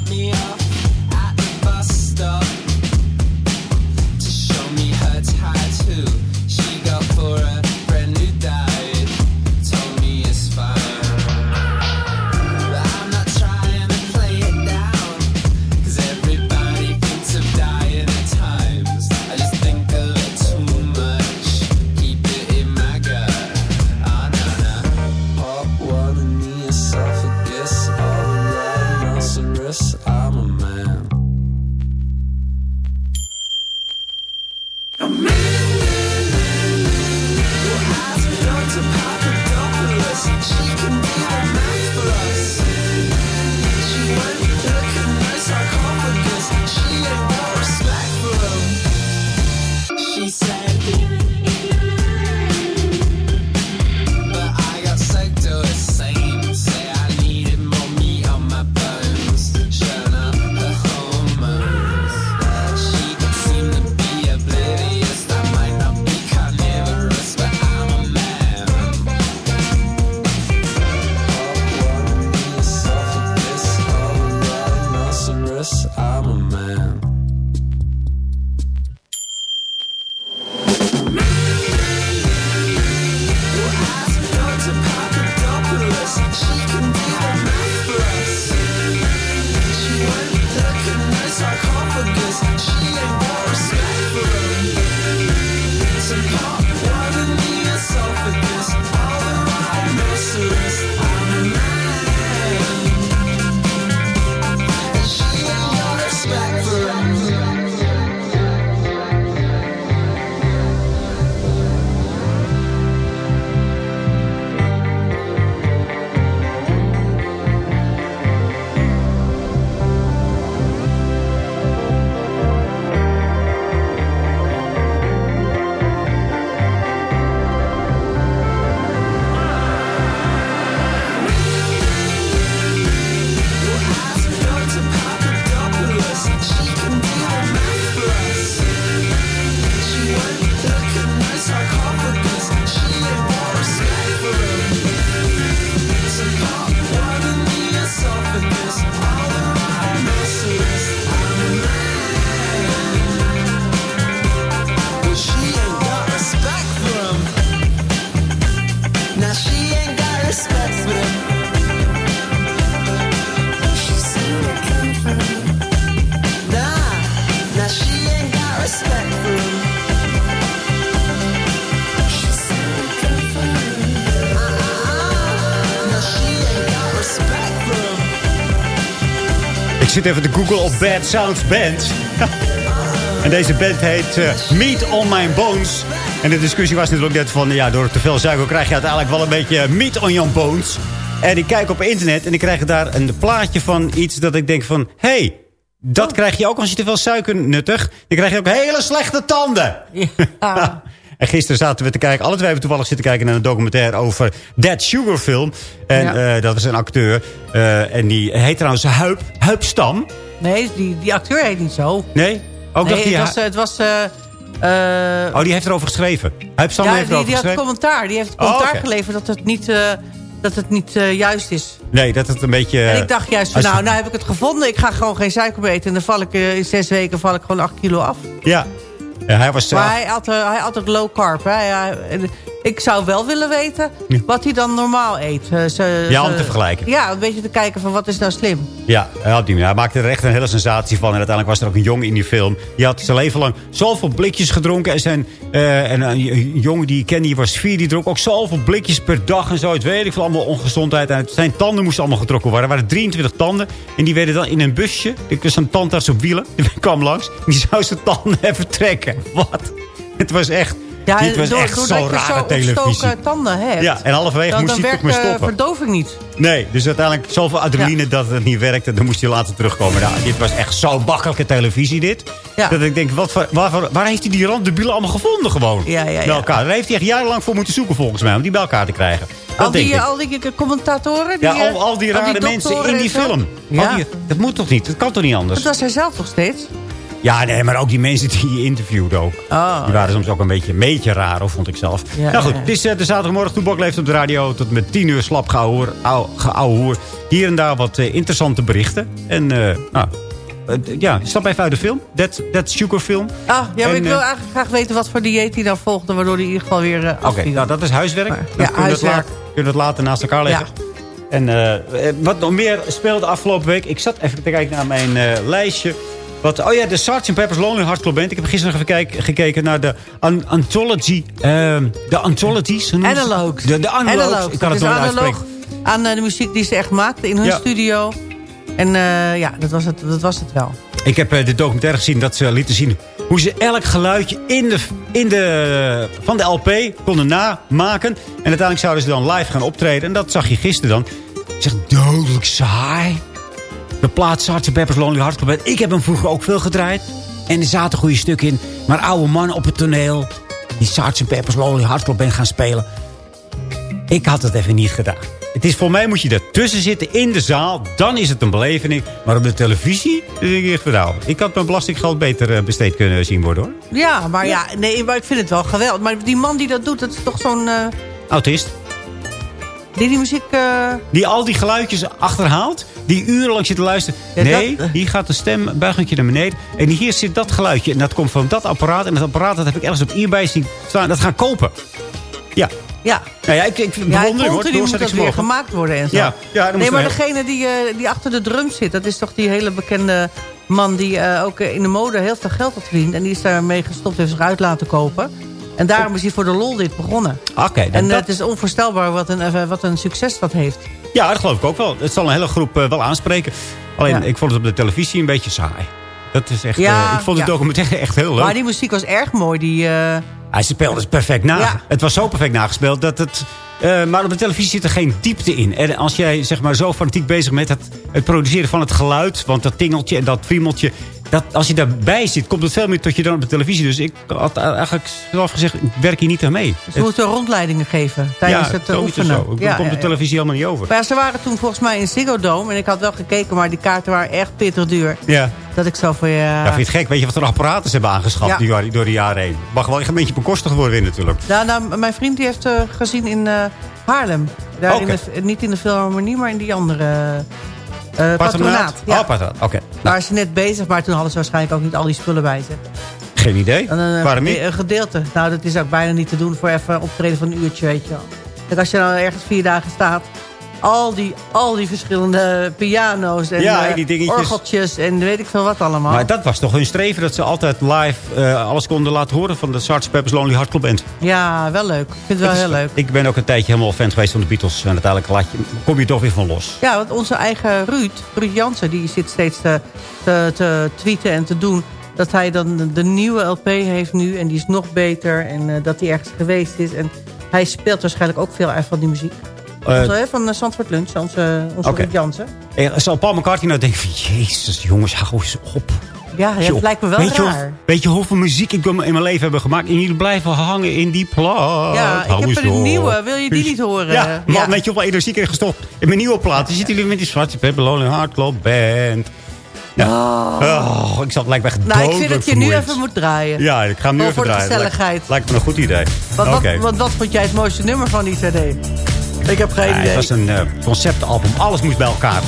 Zit even te googlen op Bad Sounds Band. en deze band heet eh, Meat on My Bones. En de discussie was natuurlijk net van... ja, door te veel suiker krijg je uiteindelijk wel een beetje meat on your bones. En ik kijk op internet en ik krijg daar een plaatje van iets dat ik denk van... hé, hey, dat krijg je ook als je te veel suiker nuttig. Dan krijg je ook hele slechte tanden. En gisteren zaten we te kijken, alle twee hebben toevallig zitten kijken naar een documentaire over Dead Sugar Film. En Ja. eh, dat is een acteur. eh, en die heet trouwens Huip, Huip Stam. Nee, die, die acteur heet niet zo. Nee? Ook nee, dat die, het was... Het was eh, oh, die heeft erover geschreven. Huip Stam ja, heeft die, erover die had geschreven. commentaar. Die heeft Oh, commentaar geleverd dat het niet, dat het niet juist is. Nee, dat het een beetje... en ik dacht juist van, nou, nou heb ik het gevonden. Ik ga gewoon geen suiker meer eten. En dan val ik in zes weken val ik gewoon acht kilo af. Ja. Ja, hij was Maar hij had, eh, hij had low carb. Hè? Ik zou wel willen weten wat hij dan normaal eet. Eh, ze- Ja, om te vergelijken. Ja, een beetje te kijken van wat is nou slim. Ja, hij, maakte er echt een hele sensatie van. En uiteindelijk was er ook een jongen in die film. Die had zijn leven lang zoveel blikjes gedronken. En, zijn, eh, en een, een jongen die ik kende, die was vier. Die dronk ook zoveel blikjes per dag en zo. Het weet ik veel, allemaal ongezondheid. En zijn tanden moesten allemaal getrokken worden. Er waren 23 tanden. En die werden dan in een busje. Ik was een tandarts op wielen. Die kwam langs. Die zou zijn tanden even trekken. Wat? Het was echt... Ja, dit was door- echt zo'n rare zo televisie. tanden hebt. Ja, en halverwege dan, moest dan hij toch eh, stoppen. verdoving niet. Nee, dus uiteindelijk zoveel adrenaline dat het niet werkte. Dan moest hij later terugkomen. Nou, dit was echt zo makkelijke televisie dit. Dat ik denk, wat voor, waar, waar, waar heeft hij die randdebielen allemaal gevonden gewoon? Ja, ja, ja. Bij elkaar. Daar heeft hij echt jarenlang voor moeten zoeken volgens mij. Om die bij elkaar te krijgen. Dat Al die, al die commentatoren. Die, ja, al, eh, al die rare mensen in die film. Ja. Die- dat moet toch niet? Dat kan toch niet anders? Dat was hij zelf nog steeds. Ja, nee, maar ook die mensen die je interviewde ook. Oh. Die waren soms ook een beetje, een beetje raar, of vond ik zelf. Ja, nou goed, ja, ja. het is eh, de zaterdagmorgen. Toebak leeft op de radio tot met 10 uur slap geouwehoer. Hier en daar wat eh, interessante berichten. En eh, nou, ja, stap even uit de film. That, that Sugar film. Ah, ja, maar En, ik wil eigenlijk graag weten wat voor dieet hij dan volgde... waardoor hij in ieder geval weer uh, Oké, nou dat is huiswerk. Dan kunnen we het huiswerk. later- kunnen we het later naast elkaar leggen. En eh, eh, wat nog meer speelde afgelopen week. Ik zat even te kijken naar mijn lijstje. Wat, oh ja, de Sgt. Pepper's Lonely Hearts Club Band. Ik heb gisteren even kijk- gekeken naar de an- Anthology. ehm, de Anthologies. Analogues. De, de Analogues. Analogues. Ik kan het nooit analoog uitspreken. aan eh, de muziek die ze echt maakten in hun Ja. studio. En eh, ja, dat was, het, dat was het wel. Ik heb eh, de documentaire gezien dat ze lieten zien... hoe ze elk geluidje in de, in de, van de LP konden namaken. En uiteindelijk zouden ze dan live gaan optreden. En dat zag je gisteren dan. Ik zeg, dodelijk saai. De plaat Sgt. Pepper's Lonely Hearts Club. Ik heb hem vroeger ook veel gedraaid. En er zaten goede stukken in. Maar oude mannen op het toneel... die Sgt. Pepper's Lonely Hearts Club Band gaan spelen... Ik had het even niet gedaan. Het is voor mij moet je ertussen zitten in de zaal. Dan is het een beleving. Maar op de televisie denk ik echt nou, Ik had mijn belastinggeld beter eh, besteed kunnen zien worden hoor. Ja, maar ja, nee, maar ik vind het wel geweldig. Maar die man die dat doet, dat is toch zo'n... eh, Autist. Die die muziek... eh, Die al die geluidjes achterhaalt. Die urenlang zit te luisteren. Ja, nee, dat- hier gaat de stem buigentje naar beneden. En hier zit dat geluidje. En dat komt van dat apparaat. En dat apparaat dat heb ik ergens op eBay zien staan. Dat gaan kopen. Ja. ja. Nou ja, ik, ik Ja, bewonder hoor. continu moet dat weer gemaakt worden en zo. Ja, ja, nee, maar degene die, eh, die achter de drums zit... dat is toch die hele bekende man die eh, ook in de mode heel veel geld had verdiend. En die is daarmee gestopt, heeft zich uit laten kopen. En daarom is hij voor de lol dit begonnen. Oké, en eh, dat- het is onvoorstelbaar wat een, eh, wat een succes dat heeft. Ja, dat geloof ik ook wel. Het zal een hele groep eh, wel aanspreken. Alleen, Ja. ik vond het op de televisie een beetje saai. Dat is echt, Ja, ik vond de ja. documentaire echt heel leuk. Maar die muziek was erg mooi. Die, eh, Hij speelde het perfect na. Het was zo perfect nagespeeld dat het... maar op de televisie zit er geen diepte in. En als jij zeg maar, zo fanatiek bezig bent met het, het produceren van het geluid... want dat tingeltje en dat friemeltje... Dat, als je daarbij zit, komt het veel meer tot je dan op de televisie. Dus ik had eigenlijk zelf gezegd, ik werk hier niet aan mee. ze moeten rondleidingen geven tijdens ja, het eh, oefenen. zo. Ja, komt de televisie helemaal niet over. Maar ja, ze waren toen volgens mij in Ziggo Dome. En ik had wel gekeken, maar die kaarten waren echt pittig duur. Ja. Dat ik zo van, ja... Ja, vind je het gek? Weet je wat voor apparaten ze hebben aangeschaft Ja. die door de jaren heen? Mag wel een beetje bekostigd worden weer natuurlijk. Nou, nou, mijn vriend die heeft eh, gezien in eh, Haarlem. Daar in de, niet in de Philharmonie, maar in die andere eh patronaat. Ja. Oh, patronaat. Oké. Waar ze net bezig, maar toen hadden ze waarschijnlijk ook niet al die spullen bij zich. Geen idee. Dan een, Waarom niet? een gedeelte. Nou, dat is ook bijna niet te doen voor even optreden van een uurtje, weet je wel. Kijk, als je nou ergens vier dagen staat... Al die, al die verschillende piano's en Ja, eh, die dingetjes. orgeltjes en weet ik veel wat allemaal. Maar dat was toch hun streven dat ze altijd live eh, alles konden laten horen van de Sgt. Pepper's Lonely Hearts Club Band. Ja, wel leuk. Ik vind het wel is- heel leuk. Ik ben ook een tijdje helemaal fan geweest van de Beatles. En uiteindelijk laat je, kom je toch weer van los. Ja, want onze eigen Ruud, Ruud Jansen, die zit steeds te, te, te tweeten en te doen... dat hij dan de, nieuwe LP heeft nu en die is nog beter... en eh, dat hij ergens geweest is. En hij speelt waarschijnlijk ook veel uit van die muziek. Eh, Onze, van uh, Zandvoort Lunch, onze, onze. Ruud Jansen. Eh, zal Paul McCartney nou denken van... Jezus, jongens, hou eens op. Ja, dat lijkt me wel weet raar. weet je hoeveel muziek ik in mijn leven heb gemaakt? En jullie blijven hangen in die plaat. Ja, ik heb een nieuwe. Wil je die niet horen? Ja, man, Ja. weet je hoeveel energie ik gestopt? In mijn nieuwe plaat. Dan zitten jullie met die zwarte Pepper Lonely Heart Club Band. Ja. Oh, ik zat lijkt me echt Nou, ik vind dat je nu even moet draaien. Ja, ik ga hem nu even voor de draaien. Lijkt- gezelligheid. Lijkt me een goed idee. Wat, wat, wat, wat vond jij het mooiste nummer van die cd? Ik heb geen idee. het was een eh, conceptalbum. Alles moest bij elkaar.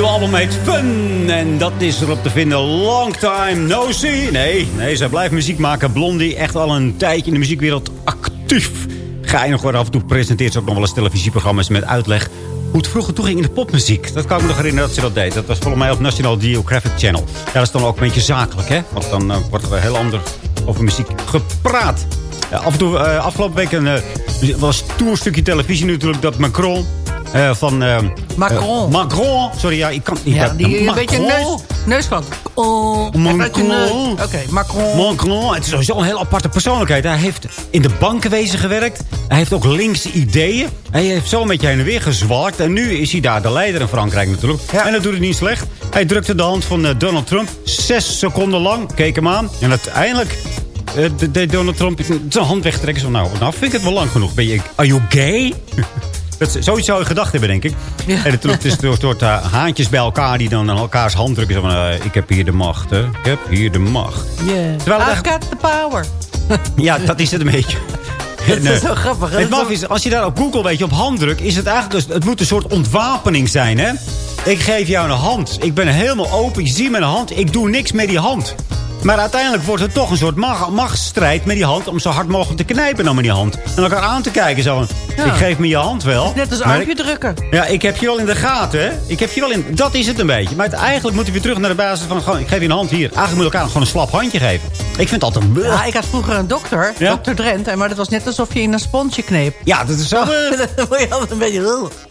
Yours. Nieuw album heet Fun. En dat is erop te vinden. Long time no see. Nee, nee, zij blijft muziek maken. Blondie, echt al een tijdje in de muziekwereld actief. Geinig hoor. Af en toe presenteert ze ook nog wel eens televisieprogramma's met uitleg... hoe het vroeger toeging in de popmuziek. Dat kan ik me nog herinneren dat ze dat deed. Dat was volgens mij op National Geographic Channel. Ja, dat is dan ook een beetje zakelijk, hè? Want dan eh, wordt er heel anders over muziek gepraat. Ja, af en toe, eh, afgelopen week een, eh, was een toerstukje televisie natuurlijk... dat Macron eh, van... eh, Macron. eh, Macron. Sorry, ja, ik kan... Ik Ja, heb- die een beetje neus, neusklank. Oh, Macron. Oké, Macron. Macron, het is sowieso een heel aparte persoonlijkheid. Hij heeft in de bankenwezen gewerkt. Hij heeft ook linkse ideeën. Hij heeft zo een beetje heen en weer gezwalkt. En nu is hij daar de leider in Frankrijk natuurlijk. En dat doet het niet slecht. Hij drukte de hand van Donald Trump. Zes seconden lang. Keek hem aan. En uiteindelijk de- deed Donald Trump zijn hand wegtrekken. Zo, nou, nou vind ik het wel lang genoeg. Ben je, are you gay? Dat, zoiets zou je gedacht hebben, denk ik. En het het is door soort uh, haantjes bij elkaar die dan aan elkaars hand drukken. Van, eh, ik heb hier de macht, hè. Ik heb hier de macht. Yeah. Terwijl I've got the power. Ja, dat is het een beetje. Dat is zo grappig. hè? Het maf is, als je daar op Google weet je, op handdruk, is het eigenlijk dus, het moet een soort ontwapening zijn, hè? Ik geef jou een hand. Ik ben helemaal open. Je ziet mijn hand. Ik doe niks met die hand. Maar uiteindelijk wordt het toch een soort mag- machtsstrijd met die hand... om zo hard mogelijk te knijpen dan met die hand. En elkaar aan te kijken. Zo van, Ja. Ik geef me je hand wel. Net als armpje ik- drukken. Ja, ik heb je wel in de gaten, hè? Ik heb je wel in... Dat is het een beetje. Maar het- eigenlijk moeten we weer terug naar de basis van... Gewoon, ik geef je een hand hier. Eigenlijk moet elkaar gewoon een slap handje geven. Ik vind het altijd... Ja, ik had vroeger een dokter, Ja? dokter Drent. en Maar dat was net alsof je in een sponsje kneep. Ja, dat is zo... dan word je altijd een beetje...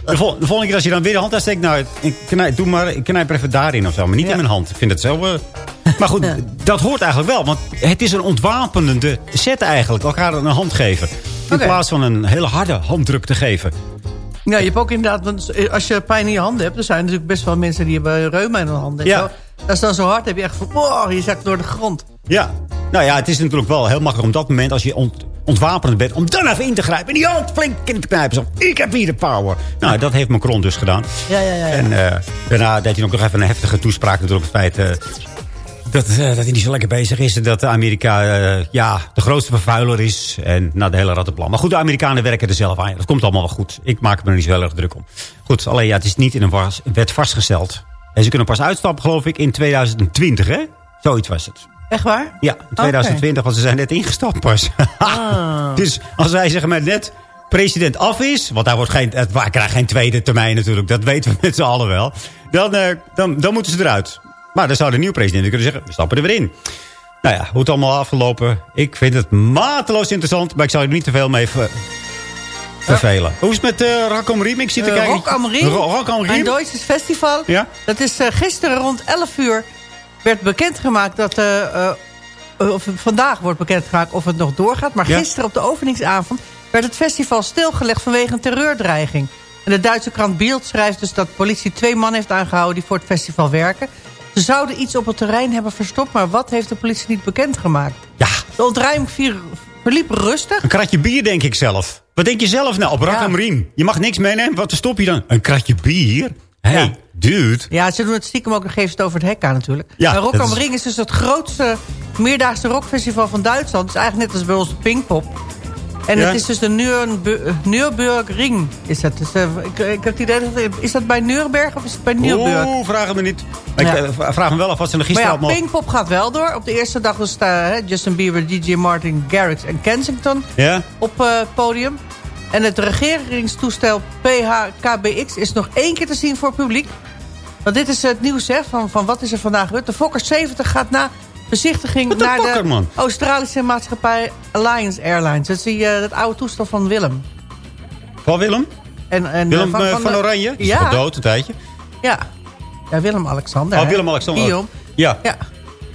De, vol- de volgende keer als je dan weer de hand aansteekt... Nou, ik knijp, doe maar, ik knijp er even daarin of zo. Maar niet in mijn hand. Ik vind het zo... eh, Maar goed, dat hoort eigenlijk wel. Want het is een ontwapenende set eigenlijk. Elkaar een hand geven. In plaats van een hele harde handdruk te geven. Ja, je hebt ook inderdaad... Want als je pijn in je handen hebt... er zijn natuurlijk best wel mensen die hebben reuma in hun handen. en Ja. Zo. Dat is dan zo hard, heb je echt van... Wow, je zakt door de grond. Ja. Nou ja, het is natuurlijk wel heel makkelijk om dat moment... als je ont, ontwapend bent, om dan even in te grijpen. En die hand flink in te knijpen. Zo, ik heb hier de power. Nou, dat heeft Macron dus gedaan. Ja, ja, ja. ja. En eh, daarna deed hij ook nog even een heftige toespraak natuurlijk op het feit... eh, dat, eh, dat hij niet zo lekker bezig is. En dat Amerika eh, ja, de grootste vervuiler is. En nou, de hele rattenplan. Maar goed, de Amerikanen werken er zelf aan. Dat komt allemaal wel goed. Ik maak me er niet zo heel erg druk om. Goed, alleen ja, het is niet in een was- wet vastgesteld. En ze kunnen pas uitstappen, geloof ik, in 2020, hè? Zoiets was het. Echt waar? Ja, in 2020, want ze zijn net ingestapt pas. Ah. dus als wij zeggen maar net president af is... want daar wordt geen, hij krijgt geen tweede termijn natuurlijk. Dat weten we met z'n allen wel. Dan, eh, dan, dan moeten ze eruit. Maar dan zou de nieuwe president kunnen zeggen... we stappen er weer in. Nou ja, hoe het allemaal afgelopen... ik vind het mateloos interessant... maar ik zou er niet te veel mee ver- vervelen. Hoe is het met uh, Rock am Riem? Ik zit te Eh, kijken. Rock am. Ro- Rock am Een Riem? Duitses festival. Ja? Dat is eh, gisteren rond 11 uur werd bekendgemaakt dat... of vandaag wordt bekendgemaakt of het nog doorgaat. Maar Ja. gisteren op de openingsavond werd het festival stilgelegd vanwege een terreurdreiging. En de Duitse krant Bild schrijft dus dat politie twee mannen heeft aangehouden die voor het festival werken. Ze zouden iets op het terrein hebben verstopt, maar wat heeft de politie niet bekendgemaakt? Ja. De ontruiming vier- verliep rustig. Een kratje bier, denk ik zelf. Wat denk je zelf nou op Ja. Riem? Je mag niks meenemen. Wat stop je dan? Een kratje bier? Hé, hey, Ja. dude. Ja, ze doen het stiekem ook, dan geven ze het over het hek aan natuurlijk. Ja, Rock am is- Ring is dus het grootste meerdaagse rockfestival van Duitsland. Het is eigenlijk net als bij ons de Pinkpop. En Ja. het is dus de Nürnberg, Nürburgring. Is dat. Dus, eh, ik, ik heb het idee dat is dat bij Nürnberg of is het bij Nürburg? Oeh, vraag me niet. Ik Ja. eh, vraag me wel af wat ze er Maar gisteren ja, allemaal... Pinkpop gaat wel door. Op de eerste dag was hè, Justin Bieber, DJ Martin, Garrix en Kensington Ja? op eh, het podium. En het regeringstoestel PHKBX is nog één keer te zien voor het publiek. Want dit is het nieuws hè, van, van wat is er vandaag gebeurd. De Fokker 70 gaat na bezichtiging naar de man. Australische maatschappij Alliance Airlines. Dat is die, eh, dat oude toestel van Willem. Van Willem? En, en, Willem eh, eh, van, de- Oranje? Die Ja, dood een tijdje. ja. ja, Willem-Alexander. Oh. Willem-Alexander. Ja. Ja.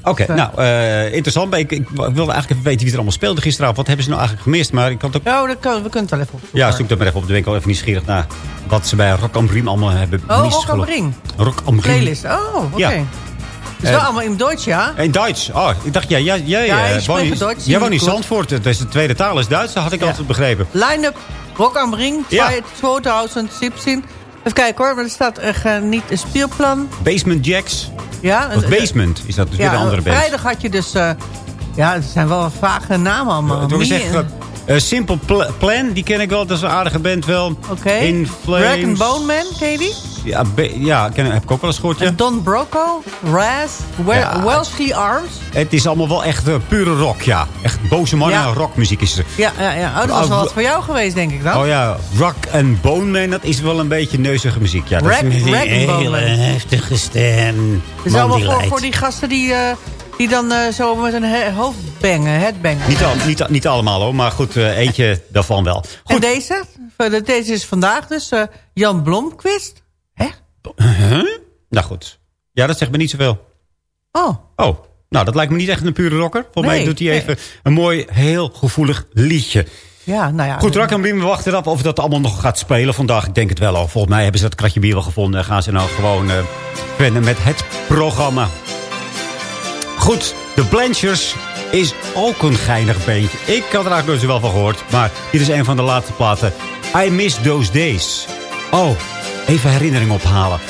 Oké, Ja. nou, eh, interessant. Ik, ik wilde eigenlijk even weten wie er allemaal speelde gisteravond. Wat hebben ze nou eigenlijk gemist? Maar ik had ook... Ja, dat kan, we kunnen het wel even opzoeken. Ja, zoek dat maar even op. Dan ben ik wel even nieuwsgierig naar wat ze bij Rock am Riem allemaal hebben Oh, Rock am Ring. Rock am Riem. Playlist. Oh, oké. Ja. Het is wel allemaal in Duits, ja? In Duits. Oh, ik dacht, ja, jij, jij, Ja, eh, ik woont in- het Duits jij woont in. Zandvoort. Dat is de tweede taal is Duits. Dat had ik Ja. altijd begrepen. Line-up Rock am Ring Ja. 2017. Even kijken hoor, maar er staat echt eh, niet een speelplan. Basement Jacks. Ja, Of een- Basement is dat dus weer ja, de andere band. vrijdag had je dus... eh, ja, het zijn wel vage namen allemaal. Wil Mie- zeggen, eh, Simple Pl- Plan, die ken ik wel. Dat is een aardige band wel. Oké. In Flames. And Bone Man, ken je die? Ja, ja ken, heb ik ook wel eens gehoord. ja. Don Broco, Raz, We Ja. Welsh Arms. Het is allemaal wel echt eh, pure rock, ja. Echt boze mannen Ja. rockmuziek is er. Ja, ja, ja. Oh, dat was wel wat voor jou geweest, denk ik dan. Oh ja, Rock and Bone Man, dat is wel een beetje neuzige muziek. Ja, dat is Bone hele heftige stem. Het is allemaal voor, voor die gasten die, eh, die dan eh, zo met een he- hoofd bangen, headbangen. Niet, al, niet, niet allemaal hoor, maar goed, eh, eentje daarvan wel. En deze? Voor de- Deze is vandaag dus eh, Jan Blomqvist. Huh? Nou goed. Ja, dat zegt me niet zoveel. Oh. Oh, nou dat lijkt me niet echt een pure rocker. Volgens mij doet hij nee. even een mooi, heel gevoelig liedje. Ja, nou ja. Goed, Rak en Brim, we wachten erop of dat allemaal nog gaat spelen vandaag. Ik denk het wel al. Volgens mij hebben ze dat kratje bier wel gevonden. En gaan ze nou gewoon eh verder met het programma. Goed, de Blanchers is ook een geinig beentje. Ik had er eigenlijk wel van gehoord. Maar dit is een van de laatste platen. I Miss Those Days. Oh, even herinnering ophalen.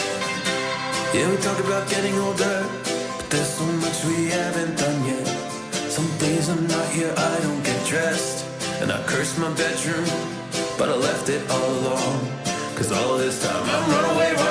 Yeah, we talk about getting older, but there's so much we haven't done yet. Some days I'm not here, I don't get dressed, and I curse my bedroom, but I left it all alone. Cause all this time I'm run away,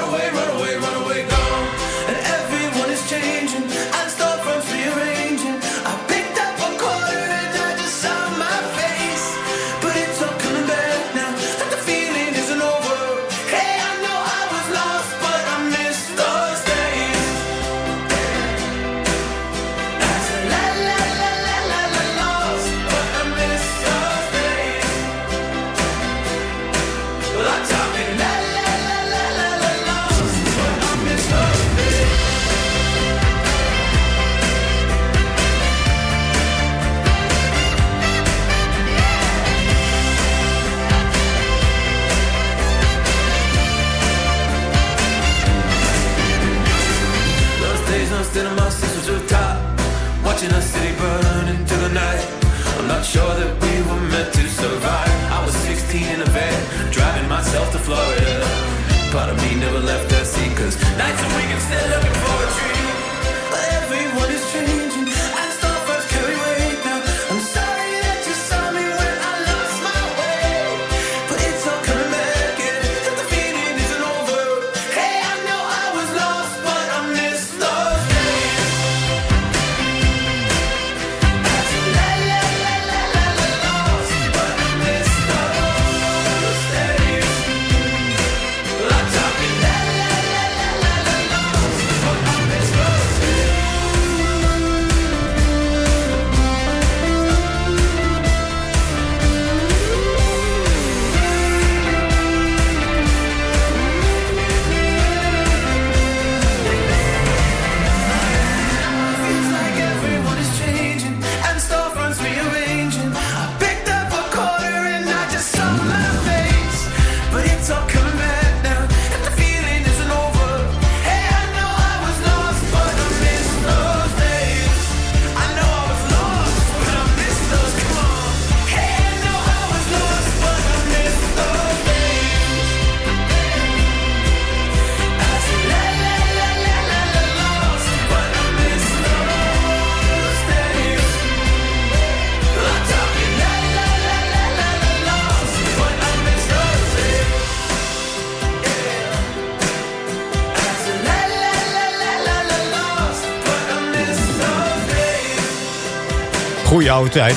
oude tijd.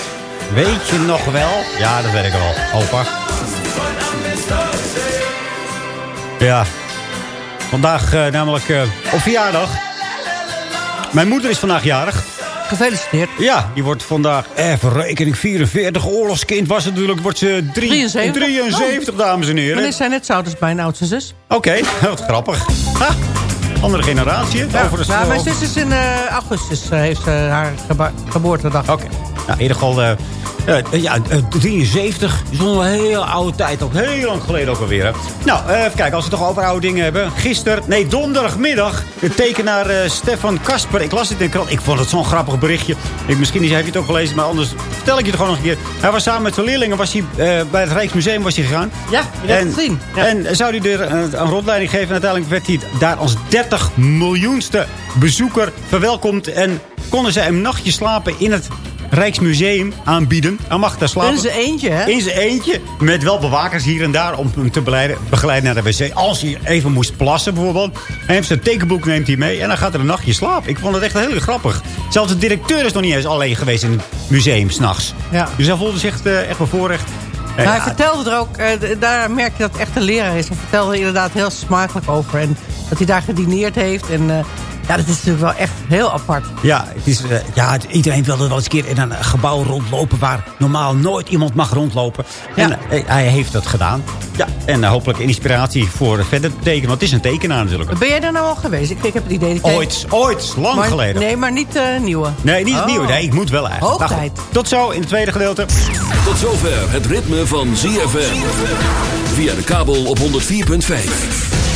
Weet je nog wel? Ja, dat weet ik wel. Opa. Ja. Vandaag eh, namelijk eh, op verjaardag. Mijn moeder is vandaag jarig. Gefeliciteerd. Ja, die wordt vandaag, even rekening, 44 oorlogskind was het natuurlijk. Wordt ze drie- 73? 73, dames en heren. Dan is zij net zo oud als mijn oudste zus. Oké, wat grappig. Ha, andere generatie. Ja, Over de nou, mijn zus is in eh, augustus eh, heeft haar geboortedag. Oké. Nou, in ieder geval, eh, eh, ja, eh, 73 is al een hele oude tijd. Ook heel lang geleden ook alweer. hè. Nou, eh, even kijken, als we toch over oude dingen hebben. Gisteren, nee, donderdagmiddag, de tekenaar eh, Stefan Kasper. Ik las het in de krant. Ik vond het zo'n grappig berichtje. Ik, misschien heb je het ook gelezen, maar anders vertel ik je het gewoon nog een keer. Hij was samen met zijn leerlingen was hij, eh, bij het Rijksmuseum was hij gegaan. Ja, je hebt het gezien. Ja. en zou hij er eh, een rondleiding geven. En uiteindelijk werd hij daar als 30 miljoenste bezoeker verwelkomd. En konden zij een nachtje slapen in het Rijksmuseum aanbieden. Hij mag daar slapen. In zijn eentje, hè? In zijn eentje. Met wel bewakers hier en daar om hem te begeleiden, begeleiden naar de wc. Als hij even moest plassen bijvoorbeeld. Hij heeft zijn tekenboek neemt hij mee. En dan gaat er een nachtje slapen. Ik vond het echt heel grappig. Zelfs de directeur is nog niet eens alleen geweest in het museum s'nachts. Ja. Dus hij voelde zich echt, eh, echt bevoorrecht. Hij ja, vertelde er ook, eh, daar merk je dat het echt een leraar is. Hij vertelde er inderdaad heel smakelijk over. En dat hij daar gedineerd heeft. En eh, ja, dat is natuurlijk wel echt heel apart. Ja, het is, eh, ja het- iedereen wilde wel eens een keer in een gebouw rondlopen... waar normaal nooit iemand mag rondlopen. En eh, hij heeft dat gedaan. Ja, en eh, hopelijk inspiratie voor verder te tekenen. Want het is een tekenaar natuurlijk. Ben jij daar nou al geweest? Ik, ik heb het idee dat jij- Ooit, ooit, lang Maar- geleden. Nee, maar niet eh nieuwe. Nee, niet het Oh. nieuwe. Nee, ik moet wel eigenlijk. Hoog Nou, tijd. Tot zo in het tweede gedeelte. Tot zover het ritme van ZFM. Via de kabel op 104.5.